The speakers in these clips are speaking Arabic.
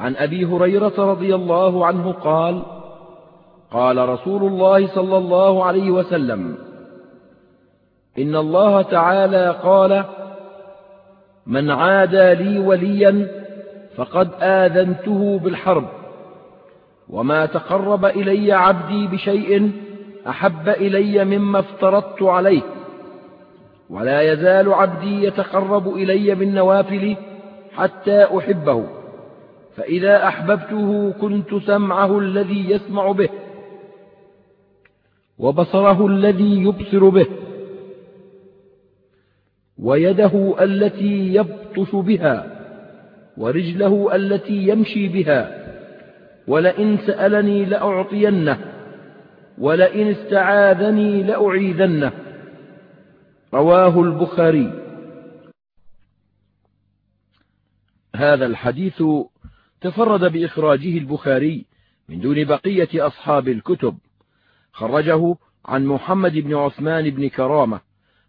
عن أبي هريرة رضي الله عنه قال قال رسول الله صلى الله عليه وسلم إن الله تعالى قال من عادى لي وليا فقد آذنته بالحرب وما تقرب إلي عبدي بشيء أحب إلي مما افترضت عليه ولا يزال عبدي يتقرب إلي بالنوافل حتى أحبه. فإذا أحببته كنت سمعه الذي يسمع به وبصره الذي يبصر به ويده التي يبطش بها ورجله التي يمشي بها ولئن سألني لأعطينه ولئن استعاذني لأعيذنه رواه البخاري. هذا الحديث تفرد بإخراجه البخاري من دون بقية أصحاب الكتب. خرجه عن محمد بن عثمان بن كرامة.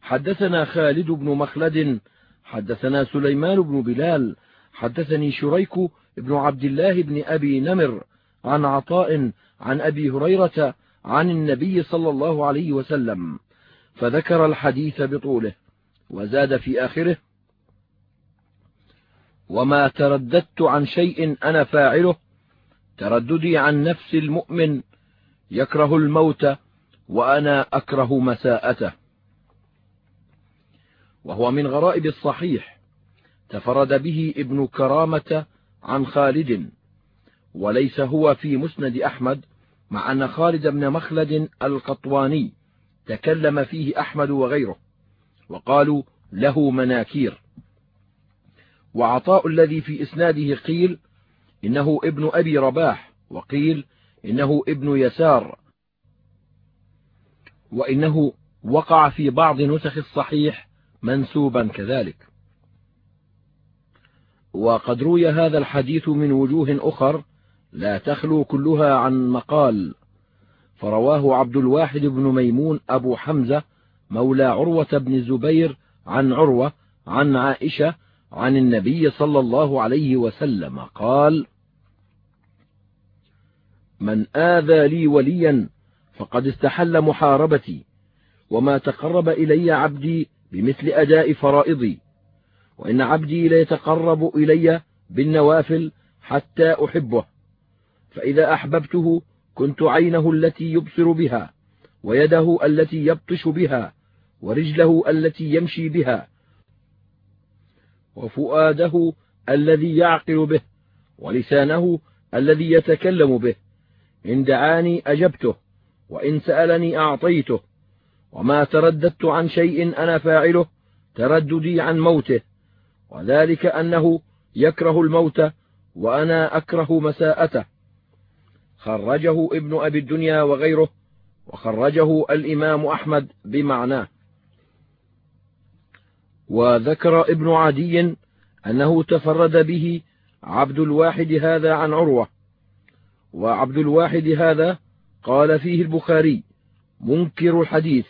حدثنا خالد بن مخلد. حدثنا سليمان بن بلال. حدثني شريك بن عبد الله بن أبي نمر عن عطاء عن أبي هريرة عن النبي صلى الله عليه وسلم. فذكر الحديث بطوله وزاد في آخره. وما ترددت عن شيء أنا فاعله. ترددي عن نفس المؤمن يكره الموت وأنا أكره مساءته. وهو من غرائب الصحيح. تفرد به ابن كرامة عن خالد. وليس هو في مسند أحمد مع أن خالد بن مخلد القطواني تكلم فيه أحمد وغيره وقالوا له مناكير. وعطاء الذي في إسناده قيل إنه ابن أبي رباح وقيل إنه ابن يسار وإنه وقع في بعض نسخ الصحيح منسوبا كذلك. وقد روي هذا الحديث من وجوه أخر لا تخلو كلها عن مقال فرواه عبد الواحد بن ميمون أبو حمزة مولى عروة بن الزبير عن عروة عن عائشة عن النبي صلى الله عليه وسلم قال من آذى لي وليا فقد استحل محاربتي وما تقرب إلي عبدي بمثل أداء فرائضي وإن عبدي ليتقرب إلي بالنوافل حتى أحبه فإذا أحببته كنت عينه التي يبصر بها ويده التي يبطش بها ورجله التي يمشي بها وفؤاده الذي يعقل به ولسانه الذي يتكلم به. إن دعاني أجبته وإن سألني أعطيته. وما ترددت عن شيء أنا فاعله ترددي عن موته. وذلك أنه يكره الموت وأنا أكره مساءته. خرجه ابن أبي الدنيا وغيره وخرجه الإمام أحمد بمعناه. وذكر ابن عدي أنه تفرد به عبد الواحد هذا عن عروة. وعبد الواحد هذا قال فيه البخاري منكر الحديث.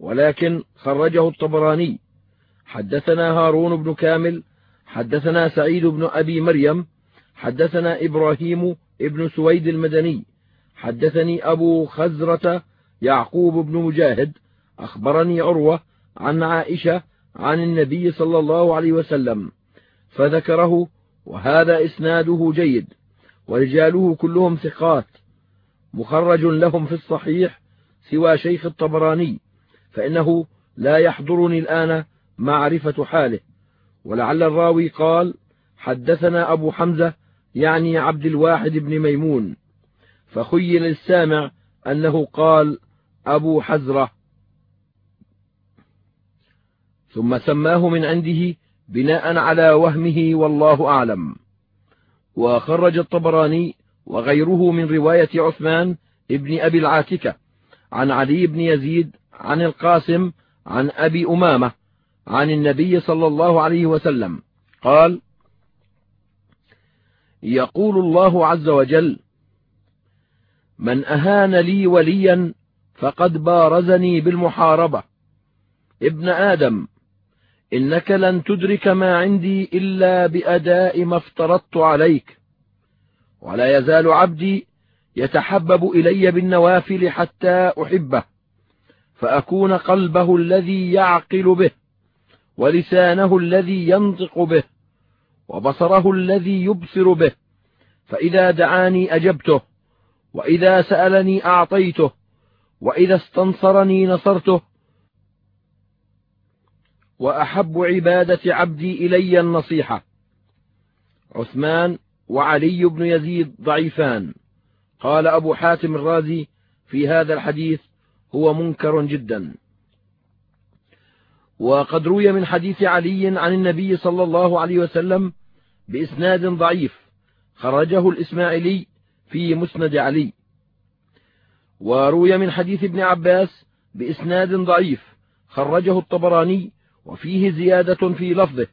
ولكن خرجه الطبراني حدثنا هارون بن كامل حدثنا سعيد بن أبي مريم حدثنا إبراهيم ابن سويد المدني حدثني أبو خزرة يعقوب بن مجاهد أخبرني عروة عن عائشة عن النبي صلى الله عليه وسلم فذكره وهذا إسناده جيد ورجاله كلهم ثقات مخرج لهم في الصحيح سوى شيخ الطبراني فإنه لا يحضرني الآن معرفة حاله ولعل الراوي قال حدثنا أبو حمزة يعني عبد الواحد بن ميمون فخيل السامع أنه قال أبو حزرة. ثم سماه من عنده بناء على وهمه والله أعلم. وخرج الطبراني وغيره من رواية عثمان ابن أبي العاتكة عن علي بن يزيد عن القاسم عن أبي أمامة عن النبي صلى الله عليه وسلم. قال يقول الله عز وجل من أهان لي وليا فقد بارزني بالمحاربة. ابن آدم إنك لن تدرك ما عندي إلا بأداء ما افترضت عليك. ولا يزال عبدي يتحبب إلي بالنوافل حتى أحبه فأكون قلبه الذي يعقل به ولسانه الذي ينطق به وبصره الذي يبصر به فإذا دعاني أجبته وإذا سألني أعطيته وإذا استنصرني نصرته وأحب عبادة عبدي إلي النصيحة. عثمان وعلي بن يزيد ضعيفان. قال أبو حاتم الرازي في هذا الحديث هو منكر جدا. وقد روي من حديث علي عن النبي صلى الله عليه وسلم بإسناد ضعيف خرجه الإسماعيلي في مسند علي. وروي من حديث ابن عباس بإسناد ضعيف خرجه الطبراني وفيه زيادة في لفظه.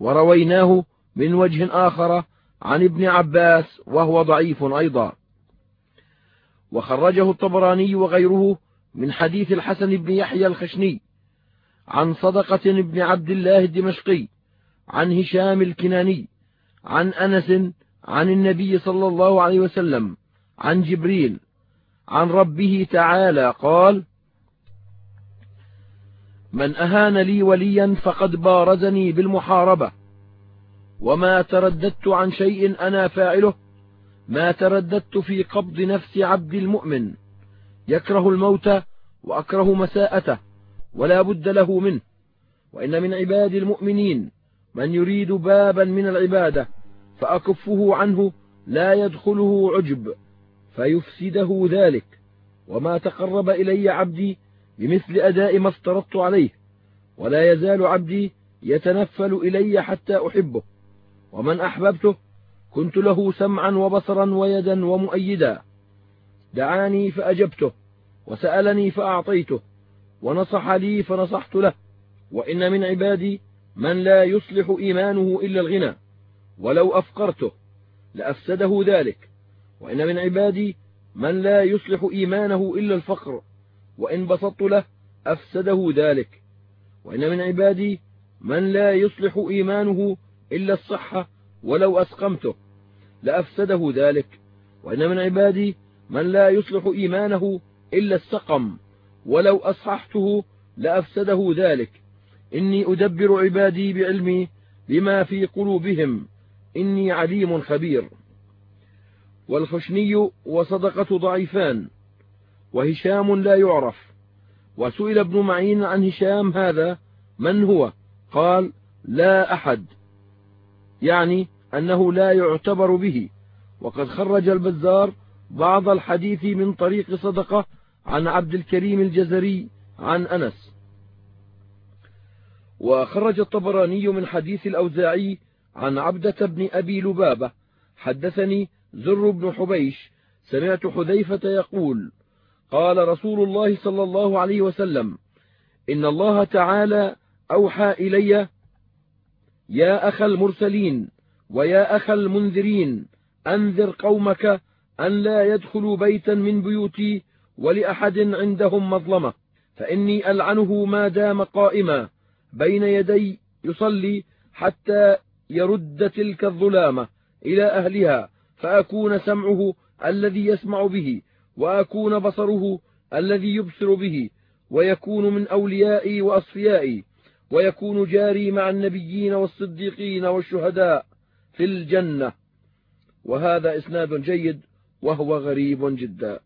ورويناه من وجه آخر عن ابن عباس وهو ضعيف أيضا. وخرجه الطبراني وغيره من حديث الحسن بن يحيى الخشني عن صدقة بن عبد الله الدمشقي عن هشام الكناني عن أنس عن النبي صلى الله عليه وسلم عن جبريل عن ربه تعالى قال من أهان لي وليا فقد بارزني بالمحاربة. وما ترددت عن شيء أنا فاعله ما ترددت في قبض نفس عبد المؤمن. يكره الموت وأكره مساءته ولا بد له منه. وإن من عباد المؤمنين من يريد بابا من العبادة فأكفه عنه لا يدخله عجب فيفسده ذلك. وما تقرب إلي عبدي بمثل أداء ما افترضت عليه ولا يزال عبدي يتنفل إلي حتى أحبه ومن أحببته كنت له سمعا وبصرا ويدا ومؤيدا. دعاني فأجبته وسألني فأعطيته ونصح لي فنصحت له وإن من عبادي من لا يصلح إيمانه إلا الغنى ولو أفقرته لأفسده ذلك وإن من عبادي من لا يصلح إيمانه إلا الفقر. وإن بسطت له أفسده ذلك. وإن من عبادي من لا يصلح إيمانه إلا الصحة ولو أسقمته لأفسده ذلك. وإن من عبادي من لا يصلح إيمانه إلا السقم ولو أصححته لأفسده ذلك. إني أدبر عبادي بعلمي بما في قلوبهم. إني عليم خبير. والخشني وصدقة ضعيفان. وهشام لا يعرف. وسئل ابن معين عن هشام هذا من هو؟ قال لا أحد. يعني أنه لا يعتبر به. وقد خرج البزار بعض الحديث من طريق صدقة عن عبد الكريم الجزري عن أنس. وخرج الطبراني من حديث الأوزاعي عن عبدة بن أبي لبابة حدثني زر بن حبيش سمعت حذيفة يقول قال رسول الله صلى الله عليه وسلم إن الله تعالى أوحى إلي يا أخ المرسلين ويا أخ المنذرين أنذر قومك أن لا يدخلوا بيتا من بيوتي ولأحد عندهم مظلمة فإني ألعنه ما دام قائما بين يدي يصلي حتى يرد تلك الظلامة إلى أهلها فأكون سمعه الذي يسمع به. وأكون بصره الذي يبصر به ويكون من أوليائي وأصفيائي ويكون جاري مع النبيين والصديقين والشهداء في الجنة. وهذا إسناد جيد وهو غريب جدا.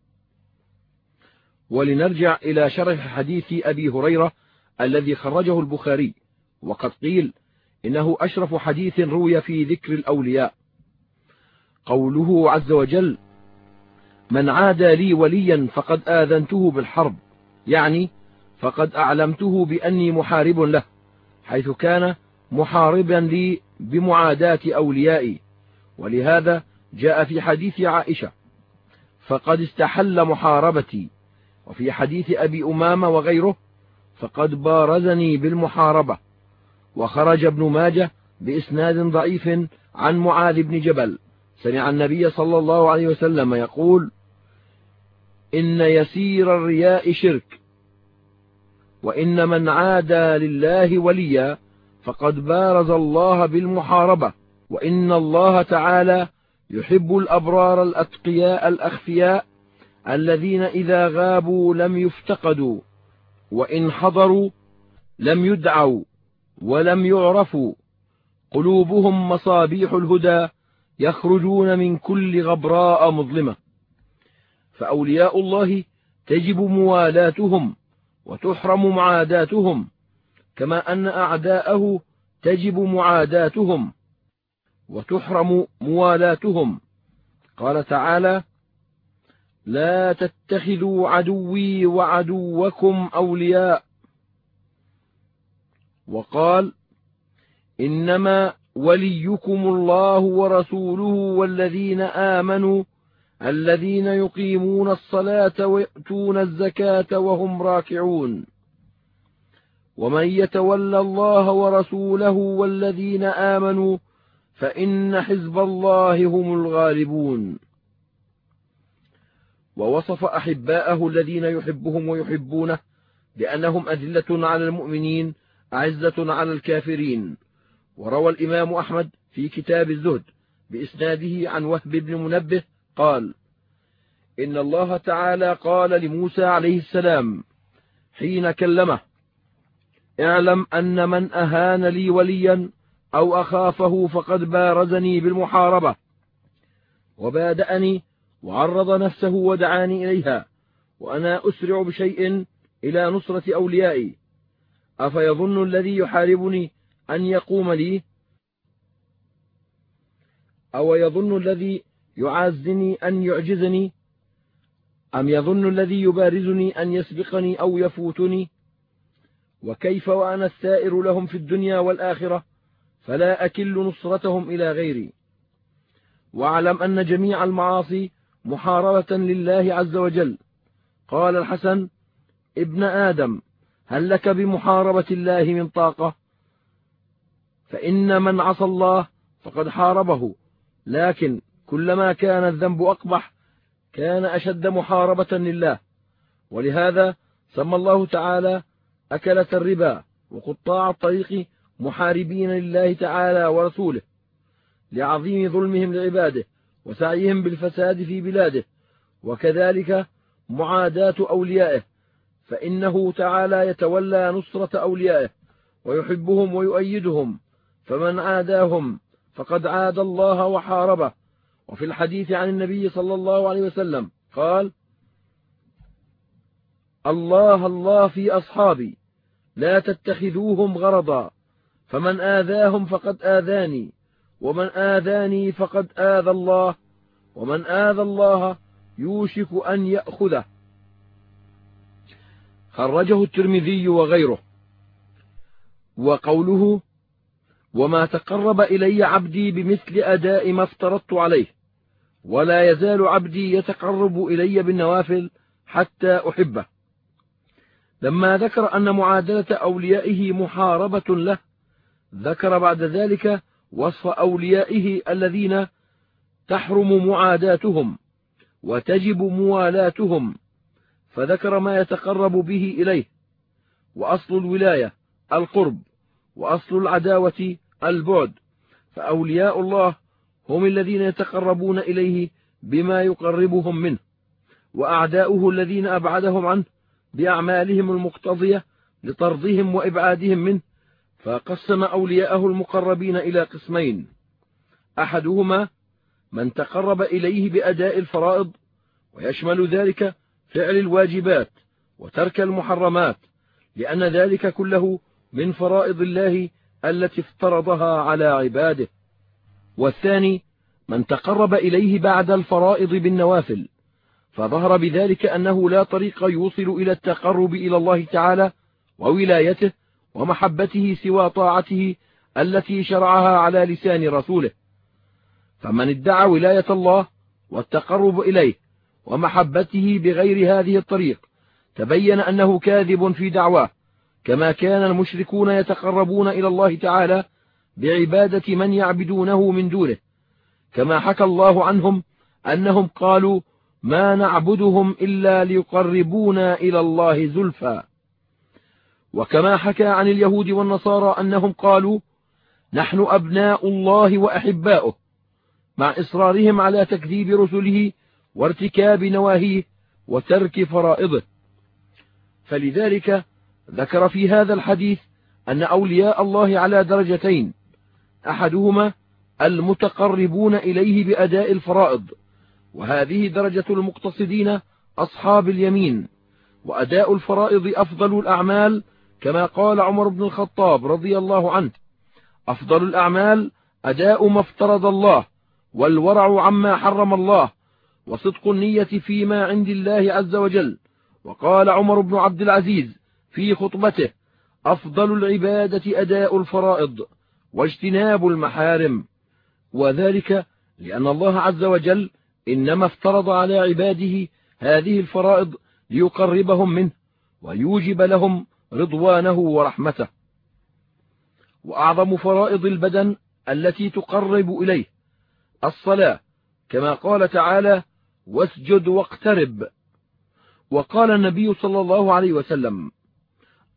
ولنرجع إلى شرح حديث أبي هريرة الذي خرجه البخاري وقد قيل إنه أشرف حديث روي في ذكر الأولياء. قوله عز وجل من عادى لي وليا فقد آذنته بالحرب. يعني فقد أعلمته بأني محارب له حيث كان محاربا لي بمعاداة أوليائي. ولهذا جاء في حديث عائشة فقد استحل محاربتي. وفي حديث أبي أمامة وغيره فقد بارزني بالمحاربة. وخرج ابن ماجه بإسناد ضعيف عن معاذ بن جبل. سمع النبي صلى الله عليه وسلم يقول إن يسير الرياء شرك وإن من عادى لله وليا فقد بارز الله بالمحاربة وإن الله تعالى يحب الأبرار الأتقياء الأخفياء الذين إذا غابوا لم يفتقدوا وإن حضروا لم يدعوا ولم يعرفوا قلوبهم مصابيح الهدى يخرجون من كل غبراء مظلمة. فأولياء الله تجب موالاتهم وتحرم معاداتهم كما أن أعداءه تجب معاداتهم وتحرم موالاتهم. قال تعالى لا تتخذوا عدوي وعدوكم أولياء. وقال إنما وليكم الله ورسوله والذين آمنوا الذين يقيمون الصلاة ويأتون الزكاة وهم راكعون. ومن يتول الله ورسوله والذين آمنوا فإن حزب الله هم الغالبون. ووصف أحباءه الذين يحبهم ويحبونه بأنهم أذلة على المؤمنين أعزة على الكافرين. وروى الإمام أحمد في كتاب الزهد بإسناده عن وهب بن منبه قال إن الله تعالى قال لموسى عليه السلام حين كلمه اعلم أن من أهان لي وليا أو أخافه فقد بارزني بالمحاربة وبادأني وعرض نفسه ودعاني إليها وأنا أسرع بشيء إلى نصرة أوليائي أفيظن الذي يحاربني أن يقوم لي؟ أو يظن الذي يعازني أن يعجزني؟ أم يظن الذي يبارزني أن يسبقني أو يفوتني؟ وكيف وأنا السائر لهم في الدنيا والآخرة فلا أكل نصرتهم إلى غيري؟ واعلم أن جميع المعاصي محاربة لله عز وجل. قال الحسن ابن آدم هل لك بمحاربة الله من طاقة؟ فإن من عصى الله فقد حاربه لكن كلما كان الذنب أقبح كان أشد محاربة لله. ولهذا سمى الله تعالى أكلة الربا وقطاع الطريق محاربين لله تعالى ورسوله لعظيم ظلمهم لعباده وسعيهم بالفساد في بلاده وكذلك معاداة أوليائه فإنه تعالى يتولى نصرة أوليائه ويحبهم ويؤيدهم فمن عاداهم فقد عاد الله وحاربه. وفي الحديث عن النبي صلى الله عليه وسلم قال الله الله في أصحابي لا تتخذوهم غرضا فمن آذاهم فقد آذاني ومن آذاني فقد آذى الله ومن آذى الله يوشك أن يأخذه. خرجه الترمذي وغيره. وقوله وما تقرب إلي عبدي بمثل أداء ما افترضت عليه ولا يزال عبدي يتقرب إلي بالنوافل حتى أحبه. لما ذكر أن معادلة أوليائه محاربة له ذكر بعد ذلك وصف أوليائه الذين تحرم معاداتهم وتجب موالاتهم فذكر ما يتقرب به إليه وأصل الولاية القرب وأصل العداوة البعد. فأولياء الله هم الذين يتقربون إليه بما يقربهم منه وأعداؤه الذين أبعدهم عنه بأعمالهم المقتضية لطردهم وإبعادهم منه. فقسم أولياءه المقربين إلى قسمين. أحدهما من تقرب إليه بأداء الفرائض ويشمل ذلك فعل الواجبات وترك المحرمات لأن ذلك كله من فرائض الله التي افترضها على عباده. والثاني من تقرب إليه بعد الفرائض بالنوافل فظهر بذلك أنه لا طريق يوصل إلى التقرب إلى الله تعالى وولايته ومحبته سوى طاعته التي شرعها على لسان رسوله. فمن ادعى ولاية الله والتقرب إليه ومحبته بغير هذه الطريق تبين أنه كاذب في دعواه. كما كان المشركون يتقربون إلى الله تعالى بعبادة من يعبدونه من دونه. كما حكى الله عنهم أنهم قالوا ما نعبدهم إلا ليقربونا إلى الله زلفى. وكما حكى عن اليهود والنصارى أنهم قالوا نحن أبناء الله وأحباؤه مع إصرارهم على تكذيب رسله وارتكاب نواهيه وترك فرائضه. فلذلك ذكر في هذا الحديث أن أولياء الله على درجتين أحدهما المتقربون إليه بأداء الفرائض وهذه درجة المقتصدين أصحاب اليمين وأداء الفرائض أفضل الأعمال كما قال عمر بن الخطاب رضي الله عنه أفضل الأعمال أداء ما افترض الله والورع عما حرم الله وصدق النية فيما عند الله عز وجل وقال عمر بن عبد العزيز في خطبته أفضل العبادة أداء الفرائض واجتناب المحارم. وذلك لأن الله عز وجل إنما افترض على عباده هذه الفرائض ليقربهم منه ويوجب لهم رضوانه ورحمته. وأعظم فرائض البدن التي تقرب إليه الصلاة كما قال تعالى واسجد واقترب وقال النبي صلى الله عليه وسلم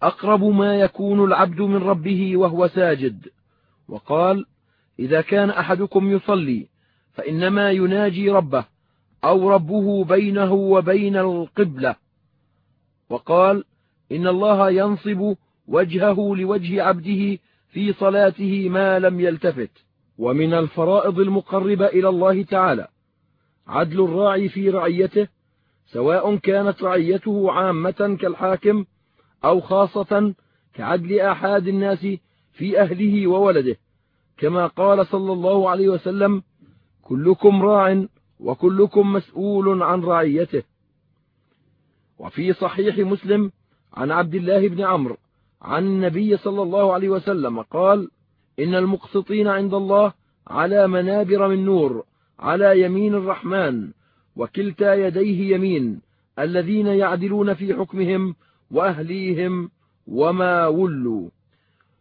أقرب ما يكون العبد من ربه وهو ساجد. وقال إذا كان أحدكم يصلي فإنما يناجي ربه أو ربه بينه وبين القبلة. وقال إن الله ينصب وجهه لوجه عبده في صلاته ما لم يلتفت. ومن الفرائض المقربة إلى الله تعالى عدل الراعي في رعيته سواء كانت رعيته عامة كالحاكم أو خاصة كعدل أحد الناس في أهله وولده كما قال صلى الله عليه وسلم كلكم راع وكلكم مسؤول عن رعيته. وفي صحيح مسلم عن عبد الله بن عمرو عن النبي صلى الله عليه وسلم قال إن المقسطين عند الله على منابر من نور على يمين الرحمن وكلتا يديه يمين الذين يعدلون في حكمهم وأهليهم وما ولوا.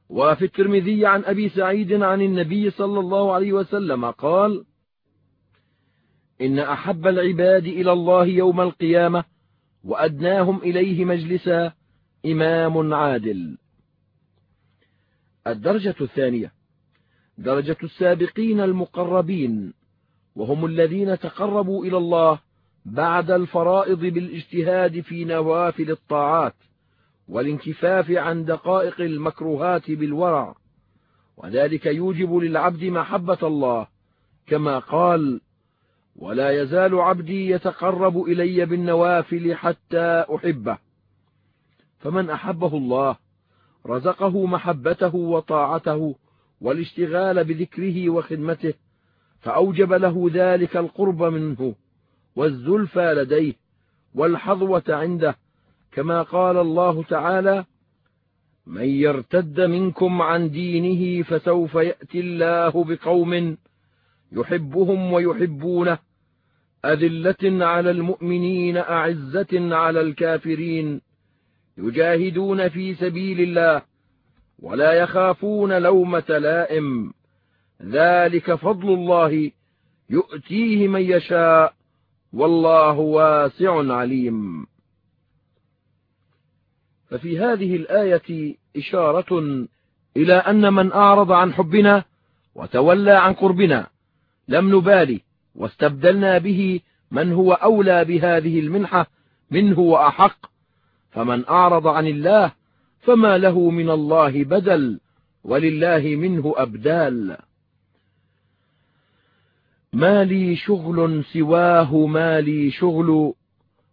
وفي الترمذي عن أبي سعيد عن النبي صلى الله عليه وسلم قال إن أحب العباد إلى الله يوم القيامة وأدناهم إليه مجلسا إمام عادل. الدرجة الثانية درجة السابقين المقربين وهم الذين تقربوا إلى الله بعد الفرائض بالاجتهاد في نوافل الطاعات والانكفاف عن دقائق المكروهات بالورع. وذلك يوجب للعبد محبة الله كما قال ولا يزال عبدي يتقرب إلي بالنوافل حتى أحبه فمن أحبه الله رزقه محبته وطاعته والاشتغال بذكره وخدمته فأوجب له ذلك القرب منه. والزلفى لديه والحظوة عنده كما قال الله تعالى من يرتد منكم عن دينه فسوف يأتي الله بقوم يحبهم ويحبونه أذلة على المؤمنين أعزة على الكافرين يجاهدون في سبيل الله ولا يخافون لومة لائم ذلك فضل الله يؤتيه من يشاء والله واسع عليم. ففي هذه الآية إشارة إلى أن من أعرض عن حبنا وتولى عن قربنا لم نبالي واستبدلنا به من هو أولى بهذه المنحة منه وأحق. فمن أعرض عن الله فما له من الله بدل ولله منه أبدال. ما لي شغل سواه ما لي شغل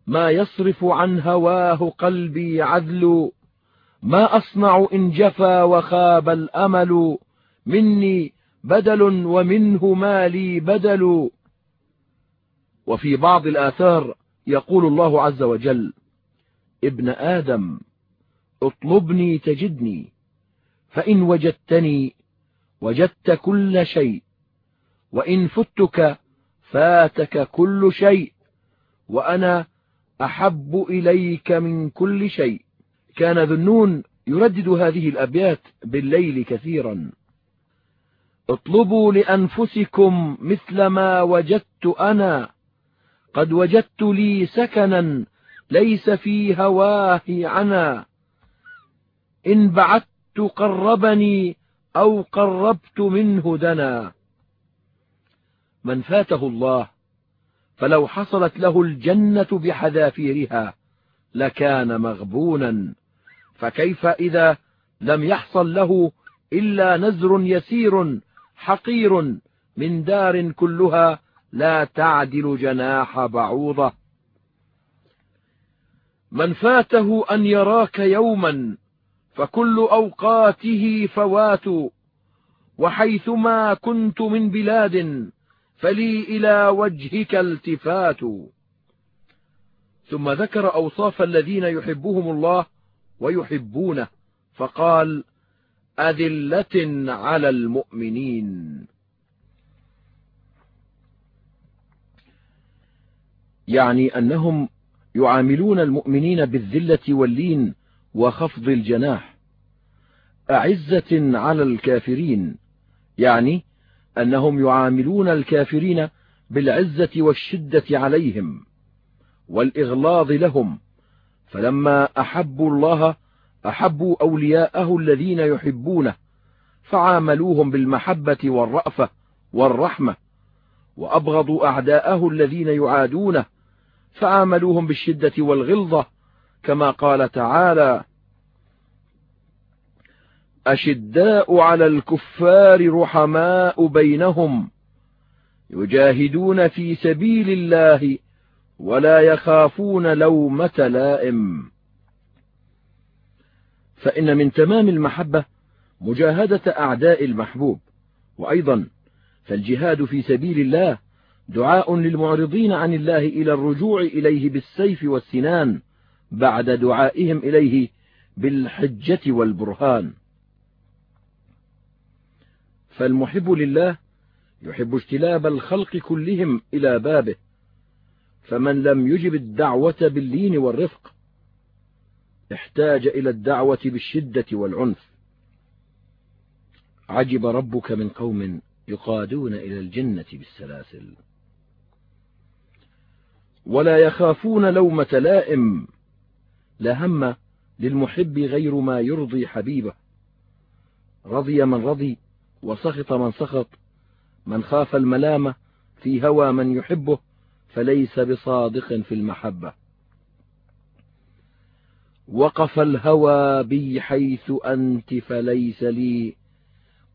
ما يصرف عن هواه قلبي عذل ما أصنع إن جفا وخاب الأمل مني بدل ومنه ما لي بدل. وفي بعض الآثار يقول الله عز وجل ابن آدم اطلبني تجدني فإن وجدتني وجدت كل شيء. وإن فتك فاتك كل شيء وأنا أحب إليك من كل شيء. كان ذنون يردد هذه الأبيات بالليل كثيرا. اطلبوا لأنفسكم مثل ما وجدت أنا. قد وجدت لي سكنا ليس في هواه عنا. إن بعدت قربني أو قربت منه دنا. من فاته الله فلو حصلت له الجنة بحذافيرها لكان مغبونا. فكيف إذا لم يحصل له إلا نزر يسير حقير من دار كلها لا تعدل جناح بعوضة. من فاته أن يراك يوما فكل أوقاته فوات وحيثما كنت من بلاد فلي إلى وجهك التفات. ثم ذكر أوصاف الذين يحبهم الله ويحبونه فقال أذلة على المؤمنين. يعني أنهم يعاملون المؤمنين بالذلة واللين وخفض الجناح. أعزة على الكافرين يعني أنهم يعاملون الكافرين بالعزة والشدة عليهم والإغلاظ لهم فلما أحبوا الله أحبوا أولياءه الذين يحبونه فعاملوهم بالمحبة والرأفة والرحمة وأبغضوا أعداءه الذين يعادونه فعاملوهم بالشدة والغلظة كما قال تعالى أشداء على الكفار رحماء بينهم يجاهدون في سبيل الله ولا يخافون لومة لائم. فإن من تمام المحبة مجاهدة أعداء المحبوب. وأيضا فالجهاد في سبيل الله دعاء للمعرضين عن الله إلى الرجوع إليه بالسيف والسنان بعد دعائهم إليه بالحجة والبرهان. فالمحب لله يحب اجتلاب الخلق كلهم إلى بابه فمن لم يجب الدعوة باللين والرفق احتاج إلى الدعوة بالشدة والعنف. عجب ربك من قوم يقادون إلى الجنة بالسلاسل. ولا يخافون لومة لائم لا هم للمحب غير ما يرضي حبيبه. رضي من رضي وسخط من سخط من خاف الملامة في هوى من يحبه فليس بصادق في المحبة. وقف الهوى بي حيث أنت فليس لي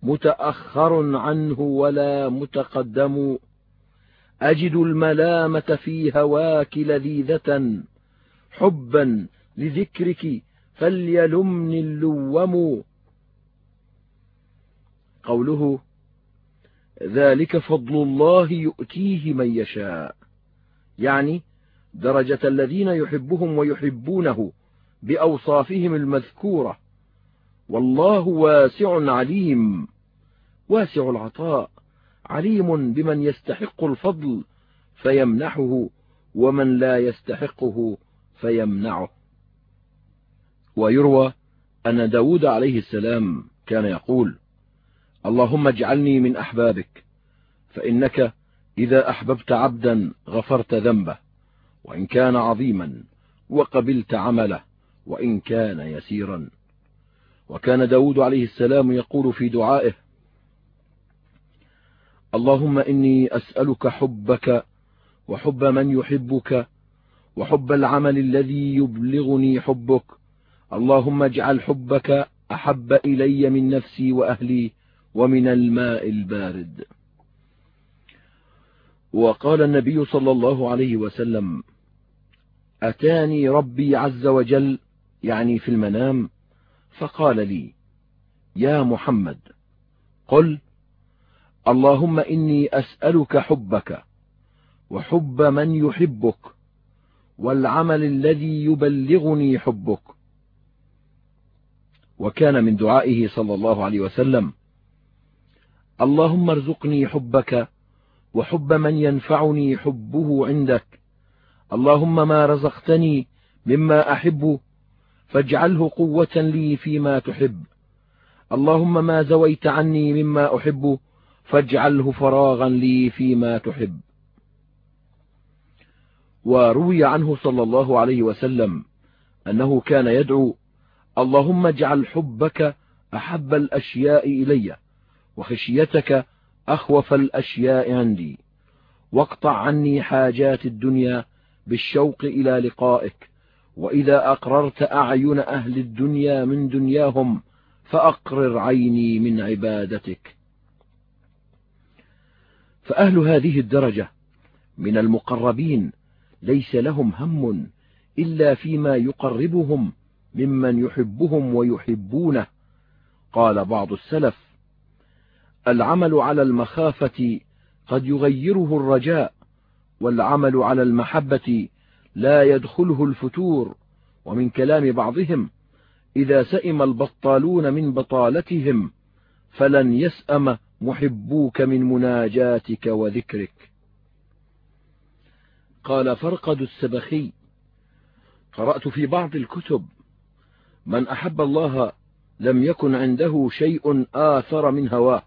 متأخر عنه ولا متقدم. أجد الملامة في هواك لذيذة حبا لذكرك فليلمني اللوم. قوله ذلك فضل الله يؤتيه من يشاء. يعني درجة الذين يحبهم ويحبونه بأوصافهم المذكورة. والله واسع عليم. واسع العطاء. عليم بمن يستحق الفضل فيمنحه ومن لا يستحقه فيمنعه. ويروى أن داود عليه السلام كان يقول اللهم اجعلني من أحبابك فإنك إذا أحببت عبدا غفرت ذنبه وإن كان عظيما وقبلت عمله وإن كان يسيرا. وكان داود عليه السلام يقول في دعائه اللهم إني أسألك حبك وحب من يحبك وحب العمل الذي يبلغني حبك. اللهم اجعل حبك أحب إلي من نفسي وأهلي ومن الماء البارد. وقال النبي صلى الله عليه وسلم أتاني ربي عز وجل يعني في المنام فقال لي يا محمد قل اللهم إني أسألك حبك وحب من يحبك والعمل الذي يبلغني حبك. وكان من دعائه صلى الله عليه وسلم اللهم ارزقني حبك وحب من ينفعني حبه عندك. اللهم ما رزقتني مما أحب فاجعله قوة لي فيما تحب. اللهم ما زويت عني مما أحب فاجعله فراغا لي فيما تحب. وروي عنه صلى الله عليه وسلم أنه كان يدعو اللهم اجعل حبك أحب الأشياء إلي. وخشيتك أخوف الأشياء عندي. واقطع عني حاجات الدنيا بالشوق إلى لقائك. وإذا أقررت أعين أهل الدنيا من دنياهم فأقرر عيني من عبادتك. فأهل هذه الدرجة من المقربين ليس لهم هم إلا فيما يقربهم ممن يحبهم ويحبونه. قال بعض السلف العمل على المخافة قد يغيره الرجاء والعمل على المحبة لا يدخله الفتور ومن كلام بعضهم إذا سئم البطالون من بطالتهم فلن يسأم محبوك من مناجاتك وذكرك. قال فرقد السبخي قرأت في بعض الكتب من أحب الله لم يكن عنده شيء آثر من هواه.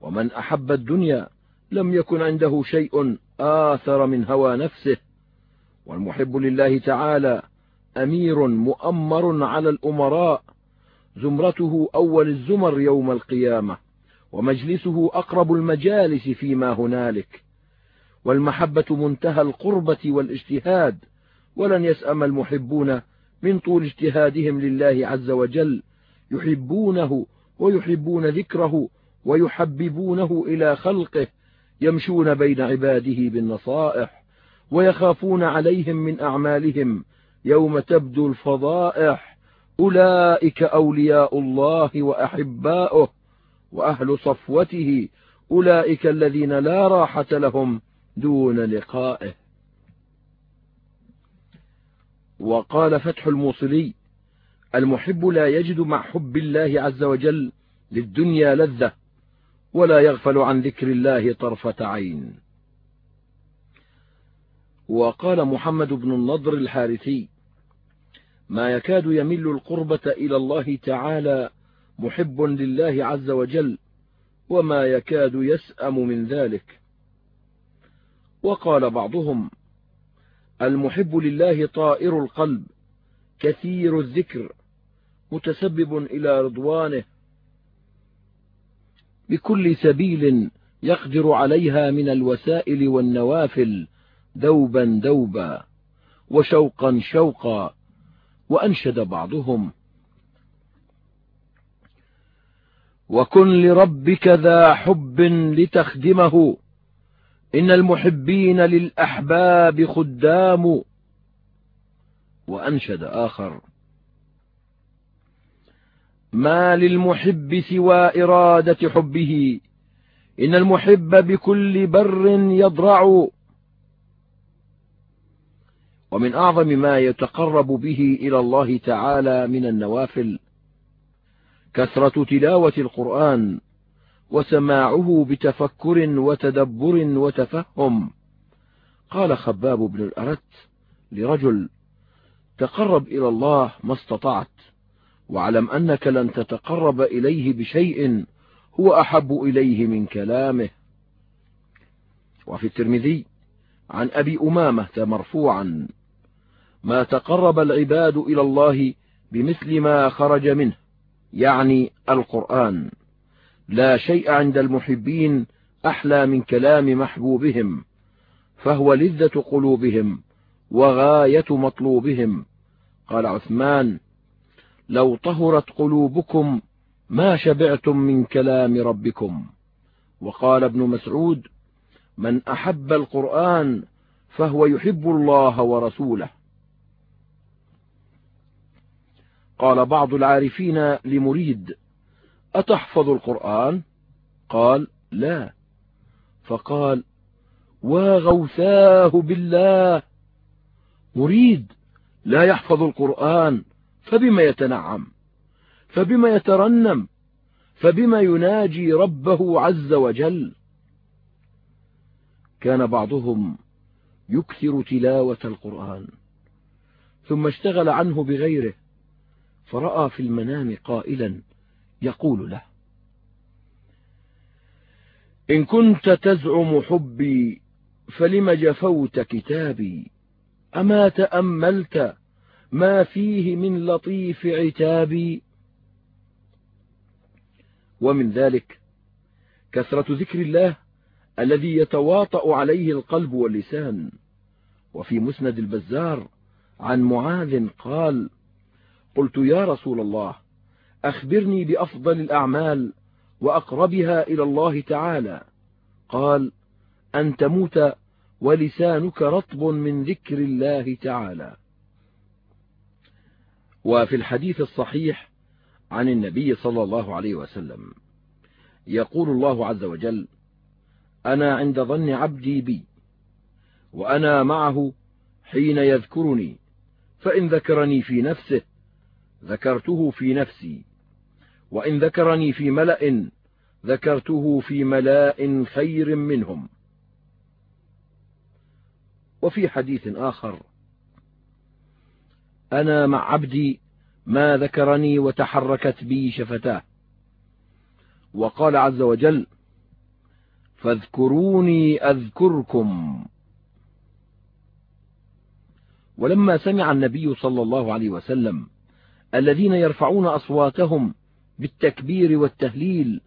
ومن أحب الدنيا لم يكن عنده شيء آثر من هوى نفسه. والمحب لله تعالى أمير مؤمر على الأمراء. زمرته أول الزمر يوم القيامة ومجلسه أقرب المجالس فيما هنالك. والمحبة منتهى القربة والاجتهاد ولن يسأم المحبون من طول اجتهادهم لله عز وجل. يحبونه ويحبون ذكره ويحببونه إلى خلقه يمشون بين عباده بالنصائح ويخافون عليهم من أعمالهم يوم تبدو الفضائح. أولئك أولياء الله وأحباؤه وأهل صفوته أولئك الذين لا راحة لهم دون لقائه. وقال فتح الموصلي المحب لا يجد مع حب الله عز وجل للدنيا لذة ولا يغفل عن ذكر الله طرفة عين. وقال محمد بن النضر الحارثي ما يكاد يمل القربة إلى الله تعالى محب لله عز وجل وما يكاد يسأم من ذلك. وقال بعضهم المحب لله طائر القلب كثير الذكر متسبب إلى رضوانه بكل سبيل يقدر عليها من الوسائل والنوافل دوبا دوبا وشوقا شوقا وأنشد بعضهم. وكن لربك ذا حب لتخدمه. إن المحبين للأحباب خدام. وأنشد آخر. ما للمحب سوى إرادة حبه. إن المحب بكل بر يضرع. ومن أعظم ما يتقرب به إلى الله تعالى من النوافل كثرة تلاوة القرآن وسماعه بتفكر وتدبر وتفهم. قال خباب بن الأرت لرجل تقرب إلى الله ما استطعت. واعلم أنك لن تتقرب إليه بشيء هو أحب إليه من كلامه. وفي الترمذي عن أبي أمامة مرفوعا ما تقرب العباد إلى الله بمثل ما خرج منه يعني القرآن. لا شيء عند المحبين أحلى من كلام محبوبهم فهو لذة قلوبهم وغاية مطلوبهم. قال عثمان لو طهرت قلوبكم ما شبعتم من كلام ربكم. وقال ابن مسعود من أحب القرآن فهو يحب الله ورسوله. قال بعض العارفين لمريد أتحفظ القرآن؟ قال لا. فقال وغوثاه بالله. مريد لا يحفظ القرآن. فبما يتنعم فبما يترنم فبما يناجي ربه عز وجل. كان بعضهم يكثر تلاوة القرآن ثم اشتغل عنه بغيره فرأى في المنام قائلا يقول له إن كنت تزعم حبي فلم جفوت كتابي؟ أما تأملت ما فيه من لطيف عتابي ومن ذلك كثرة ذكر الله الذي يتواطأ عليه القلب واللسان. وفي مسند البزار عن معاذ قال قلت يا رسول الله أخبرني بأفضل الأعمال وأقربها إلى الله تعالى. قال أن تموت ولسانك رطب من ذكر الله تعالى. وفي الحديث الصحيح عن النبي صلى الله عليه وسلم يقول الله عز وجل أنا عند ظن عبدي بي وأنا معه حين يذكرني فإن ذكرني في نفسه ذكرته في نفسي وإن ذكرني في ملأ ذكرته في ملاء خير منهم. وفي حديث آخر أنا مع عبدي ما ذكرني وتحركت بي شفتاه. وقال عز وجل فاذكروني أذكركم. ولما سمع النبي صلى الله عليه وسلم الذين يرفعون أصواتهم بالتكبير والتهليل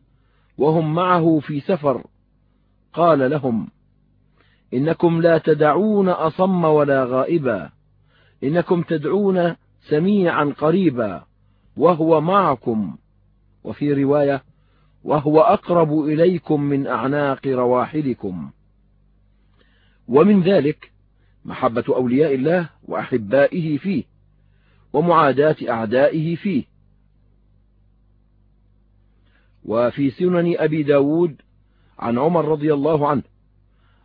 وهم معه في سفر قال لهم إنكم لا تدعون أصم ولا غائبا. إنكم تدعون سميعا قريبا وهو معكم. وفي رواية وهو أقرب إليكم من أعناق رواحلكم. ومن ذلك محبة أولياء الله وأحبائه فيه ومعاداة أعدائه فيه. وفي سنن أبي ب داود عن عمر رضي الله عنه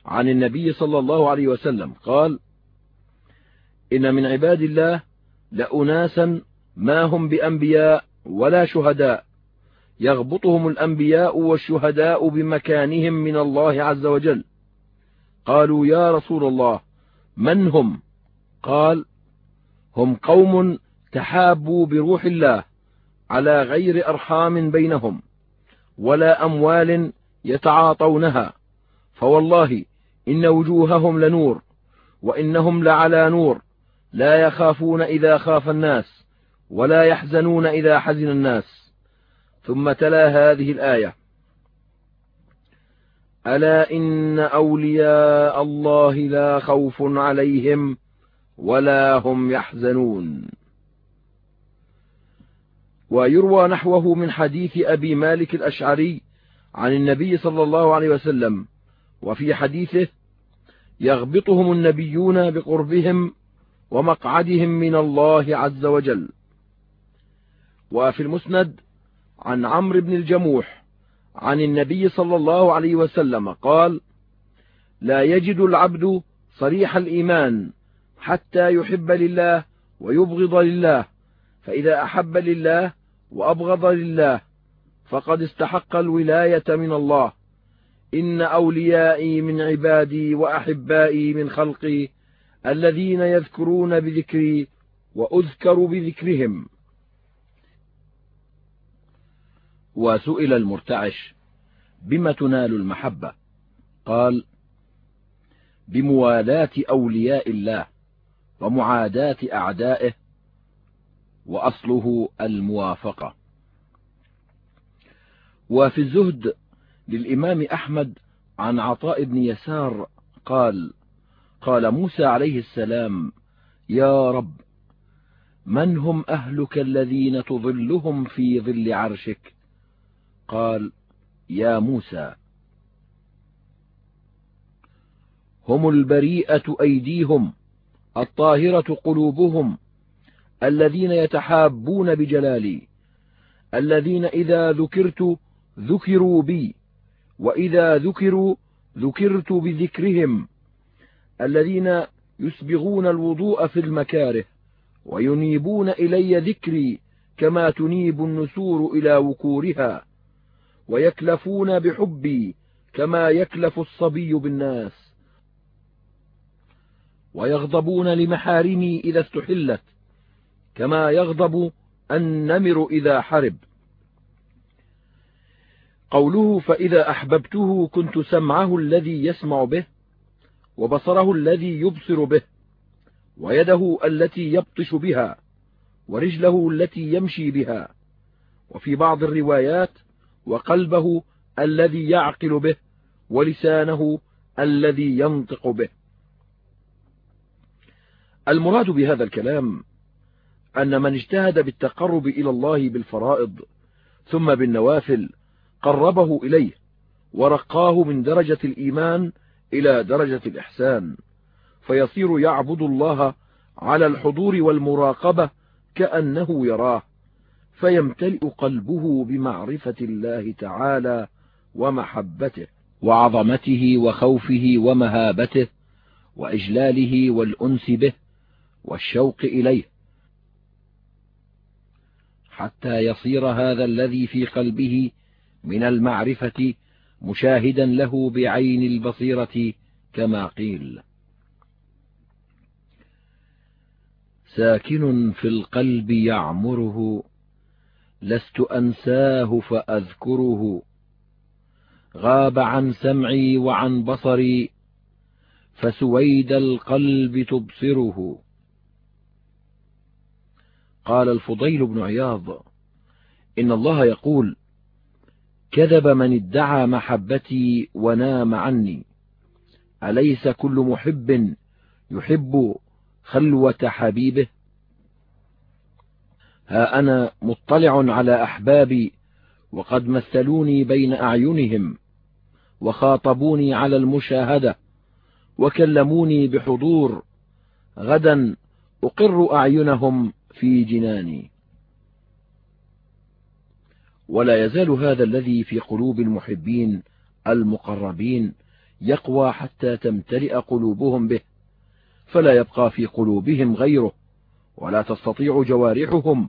عن النبي صلى الله عليه وسلم قال إن من عباد الله لأناسا ما هم بأنبياء ولا شهداء يغبطهم الأنبياء والشهداء بمكانهم من الله عز وجل. قالوا يا رسول الله من هم؟ قال هم قوم تحابوا بروح الله على غير أرحام بينهم ولا أموال يتعاطونها فوالله إن وجوههم لنور وإنهم لعلى نور لا يخافون إذا خاف الناس ولا يحزنون إذا حزن الناس. ثم تلا هذه الآية. ألا إن أولياء الله لا خوف عليهم ولا هم يحزنون. ويروى نحوه من حديث أبي مالك الأشعري عن النبي صلى الله عليه وسلم وفي حديثه يغبطهم النبيون بقربهم ومقعدهم من الله عز وجل. وفي المسند عن عمرو بن الجموح عن النبي صلى الله عليه وسلم قال لا يجد العبد صريح الإيمان حتى يحب لله ويبغض لله فإذا أحب لله وأبغض لله فقد استحق الولاية من الله. إن أوليائي من عبادي وأحبائي من خلقي الذين يذكرون بذكري وأذكر بذكرهم. وسئل المرتعش بم تنال المحبة؟ قال بموالاة أولياء الله ومعاداة أعدائه وأصله الموافقة. وفي الزهد للإمام أحمد عن عطاء بن يسار قال قال موسى عليه السلام يا رب من هم أهلك الذين تظلهم في ظل عرشك؟ قال يا موسى. هم البريئة أيديهم الطاهرة قلوبهم الذين يتحابون بجلالي الذين إذا ذكرت ذكروا بي وإذا ذكروا ذكرت بذكرهم الذين يسبغون الوضوء في المكاره وينيبون إلي ذكري كما تنيب النسور إلى وكورها ويكلفون بحبي كما يكلف الصبي بالناس ويغضبون لمحارمي إذا استحلت كما يغضب النمر إذا حرب قوله فإذا أحببته كنت سمعه الذي يسمع به وبصره الذي يبصر به ويده التي يبطش بها ورجله التي يمشي بها. وفي بعض الروايات وقلبه الذي يعقل به ولسانه الذي ينطق به. المراد بهذا الكلام أن من اجتهد بالتقرب إلى الله بالفرائض ثم بالنوافل قربه إليه ورقاه من درجة الإيمان إلى درجة الإحسان. فيصير يعبد الله على الحضور والمراقبة كأنه يراه فيمتلئ قلبه بمعرفة الله تعالى ومحبته وعظمته وخوفه ومهابته وإجلاله والأنس به والشوق إليه. حتى يصير هذا الذي في قلبه من المعرفة مشاهدا له بعين البصيرة كما قيل. ساكن في القلب يعمره لست أنساه فأذكره. غاب عن سمعي وعن بصري فسويد القلب تبصره. قال الفضيل بن عياض إن الله يقول كذب من ادعى محبتي ونام عني. أليس كل محب يحب خلوة حبيبه؟ ها أنا مطلع على أحبابي وقد مثلوني بين أعينهم وخاطبوني على المشاهدة وكلموني بحضور غدا أقر أعينهم في جناني. ولا يزال هذا الذي في قلوب المحبين المقربين يقوى حتى تمتلئ قلوبهم به فلا يبقى في قلوبهم غيره ولا تستطيع جوارحهم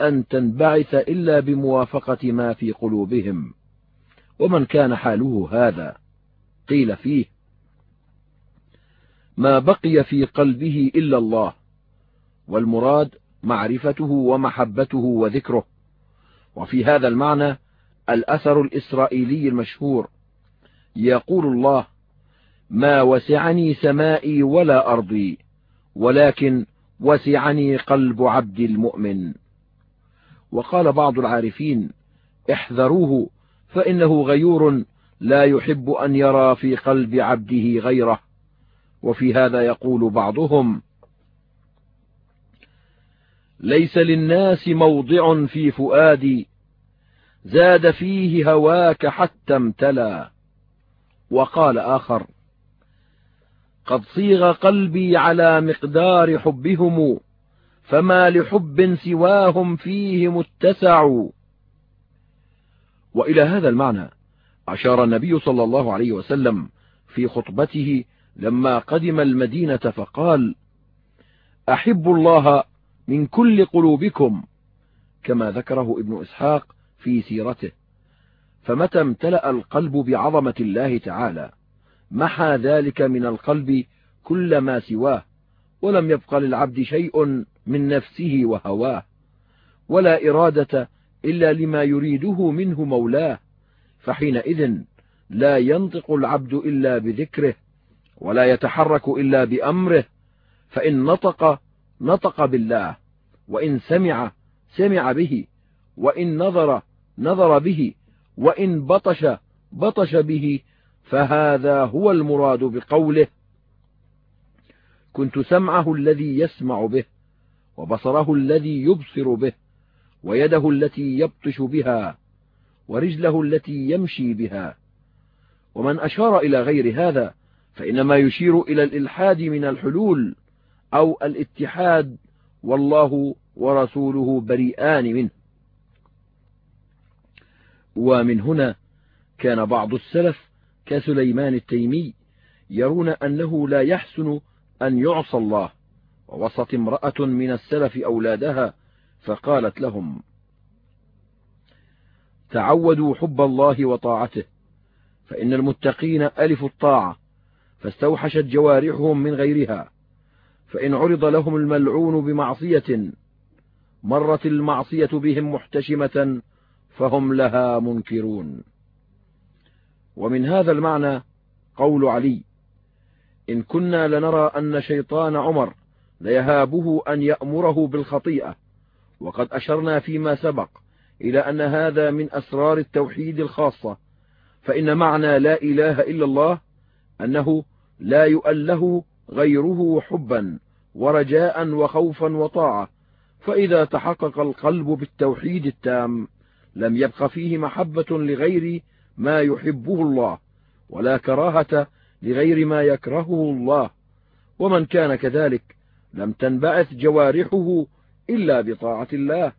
أن تنبعث إلا بموافقة ما في قلوبهم. ومن كان حاله هذا؟ قيل فيه ما بقي في قلبه إلا الله والمراد معرفته ومحبته وذكره. وفي هذا المعنى الأثر الإسرائيلي المشهور. يقول الله ما وسعني سمائي ولا أرضي ولكن وسعني قلب عبد المؤمن. وقال بعض العارفين احذروه فإنه غيور لا يحب أن يرى في قلب عبده غيره. وفي هذا يقول بعضهم ليس للناس موضع في فؤادي زاد فيه هواك حتى امتلى. وقال آخر قد صيغ قلبي على مقدار حبهم فما لحب سواهم فيه متسع. وإلى هذا المعنى أشار النبي صلى الله عليه وسلم في خطبته لما قدم المدينة فقال أحب الله من كل قلوبكم كما ذكره ابن إسحاق في سيرته. فمتى امتلأ القلب بعظمة الله تعالى محى ذلك من القلب كل ما سواه ولم يبق للعبد شيء من نفسه وهواه ولا إرادة إلا لما يريده منه مولاه فحينئذ لا ينطق العبد إلا بذكره ولا يتحرك إلا بأمره فإن نطق نطق بالله وإن سمع سمع به وإن نظر نظر به وإن بطش بطش به فهذا هو المراد بقوله كنت سمعه الذي يسمع به وبصره الذي يبصر به ويده التي يبطش بها ورجله التي يمشي بها. ومن أشار إلى غير هذا فإنما يشير إلى الإلحاد من الحلول أو الاتحاد والله ورسوله بريئان منه. ومن هنا كان بعض السلف كسليمان التيمي يرون أنه لا يحسن أن يعصى الله ووصت امرأة من السلف أولادها فقالت لهم تعودوا حب الله وطاعته فإن المتقين ألفوا الطاعة فاستوحشت جوارحهم من غيرها فإن عرض لهم الملعون بمعصية مرت المعصية بهم محتشمة فهم لها منكرون. ومن هذا المعنى قول علي إن كنا لنرى أن شيطان عمر ليهابه أن يأمره بالخطيئة وقد أشرنا فيما سبق إلى أن هذا من أسرار التوحيد الخاصة فإن معنى لا إله إلا الله أنه لا يؤله غيره حبا ورجاء وخوفا وطاعة فإذا تحقق القلب بالتوحيد التام لم يبق فيه محبة لغير ما يحبه الله ولا كراهة لغير ما يكرهه الله. ومن كان كذلك لم تنبعث جوارحه إلا بطاعة الله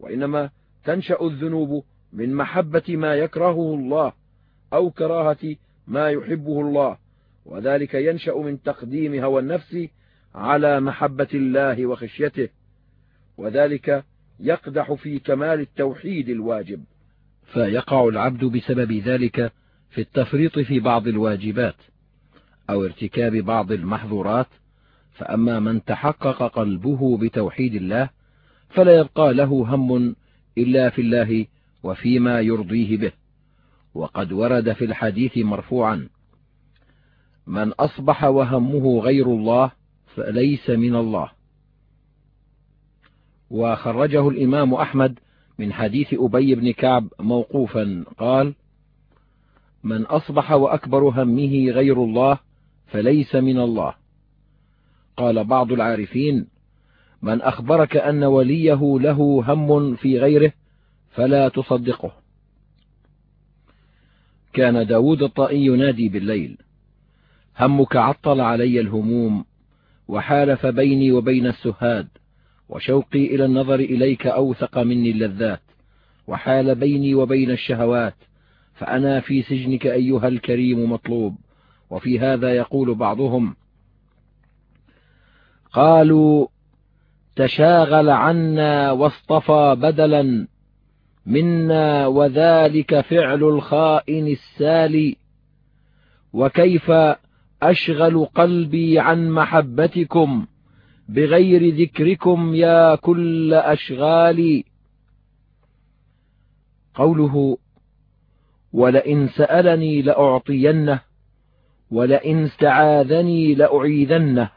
وإنما تنشأ الذنوب من محبة ما يكرهه الله أو كراهة ما يحبه الله. وذلك ينشأ من تقديم هوى النفس على محبة الله وخشيته. وذلك يقدح في كمال التوحيد الواجب. فيقع العبد بسبب ذلك في التفريط في بعض الواجبات أو ارتكاب بعض المحظورات فأما من تحقق قلبه بتوحيد الله فلا يبقى له هم إلا في الله وفيما يرضيه به. وقد ورد في الحديث مرفوعا من أصبح وهمه غير الله فليس من الله. وخرجه الإمام أحمد من حديث أبي بن كعب موقوفا. قال من أصبح وأكبر همه غير الله فليس من الله. قال بعض العارفين من أخبرك أن وليه له هم في غيره فلا تصدقه. كان داود الطائي ينادي بالليل همك عطل علي الهموم وحالف بيني وبين السهاد. وشوقي إلى النظر إليك أوثق مني اللذات وحال بيني وبين الشهوات فأنا في سجنك أيها الكريم مطلوب. وفي هذا يقول بعضهم قالوا تشاغل عنا واصطفى بدلا منا وذلك فعل الخائن السالي. وكيف أشغل قلبي عن محبتكم؟ بغير ذكركم يا كل أشغالي قوله ولئن سألني لأعطينه ولئن استعاذني لأعيذنه.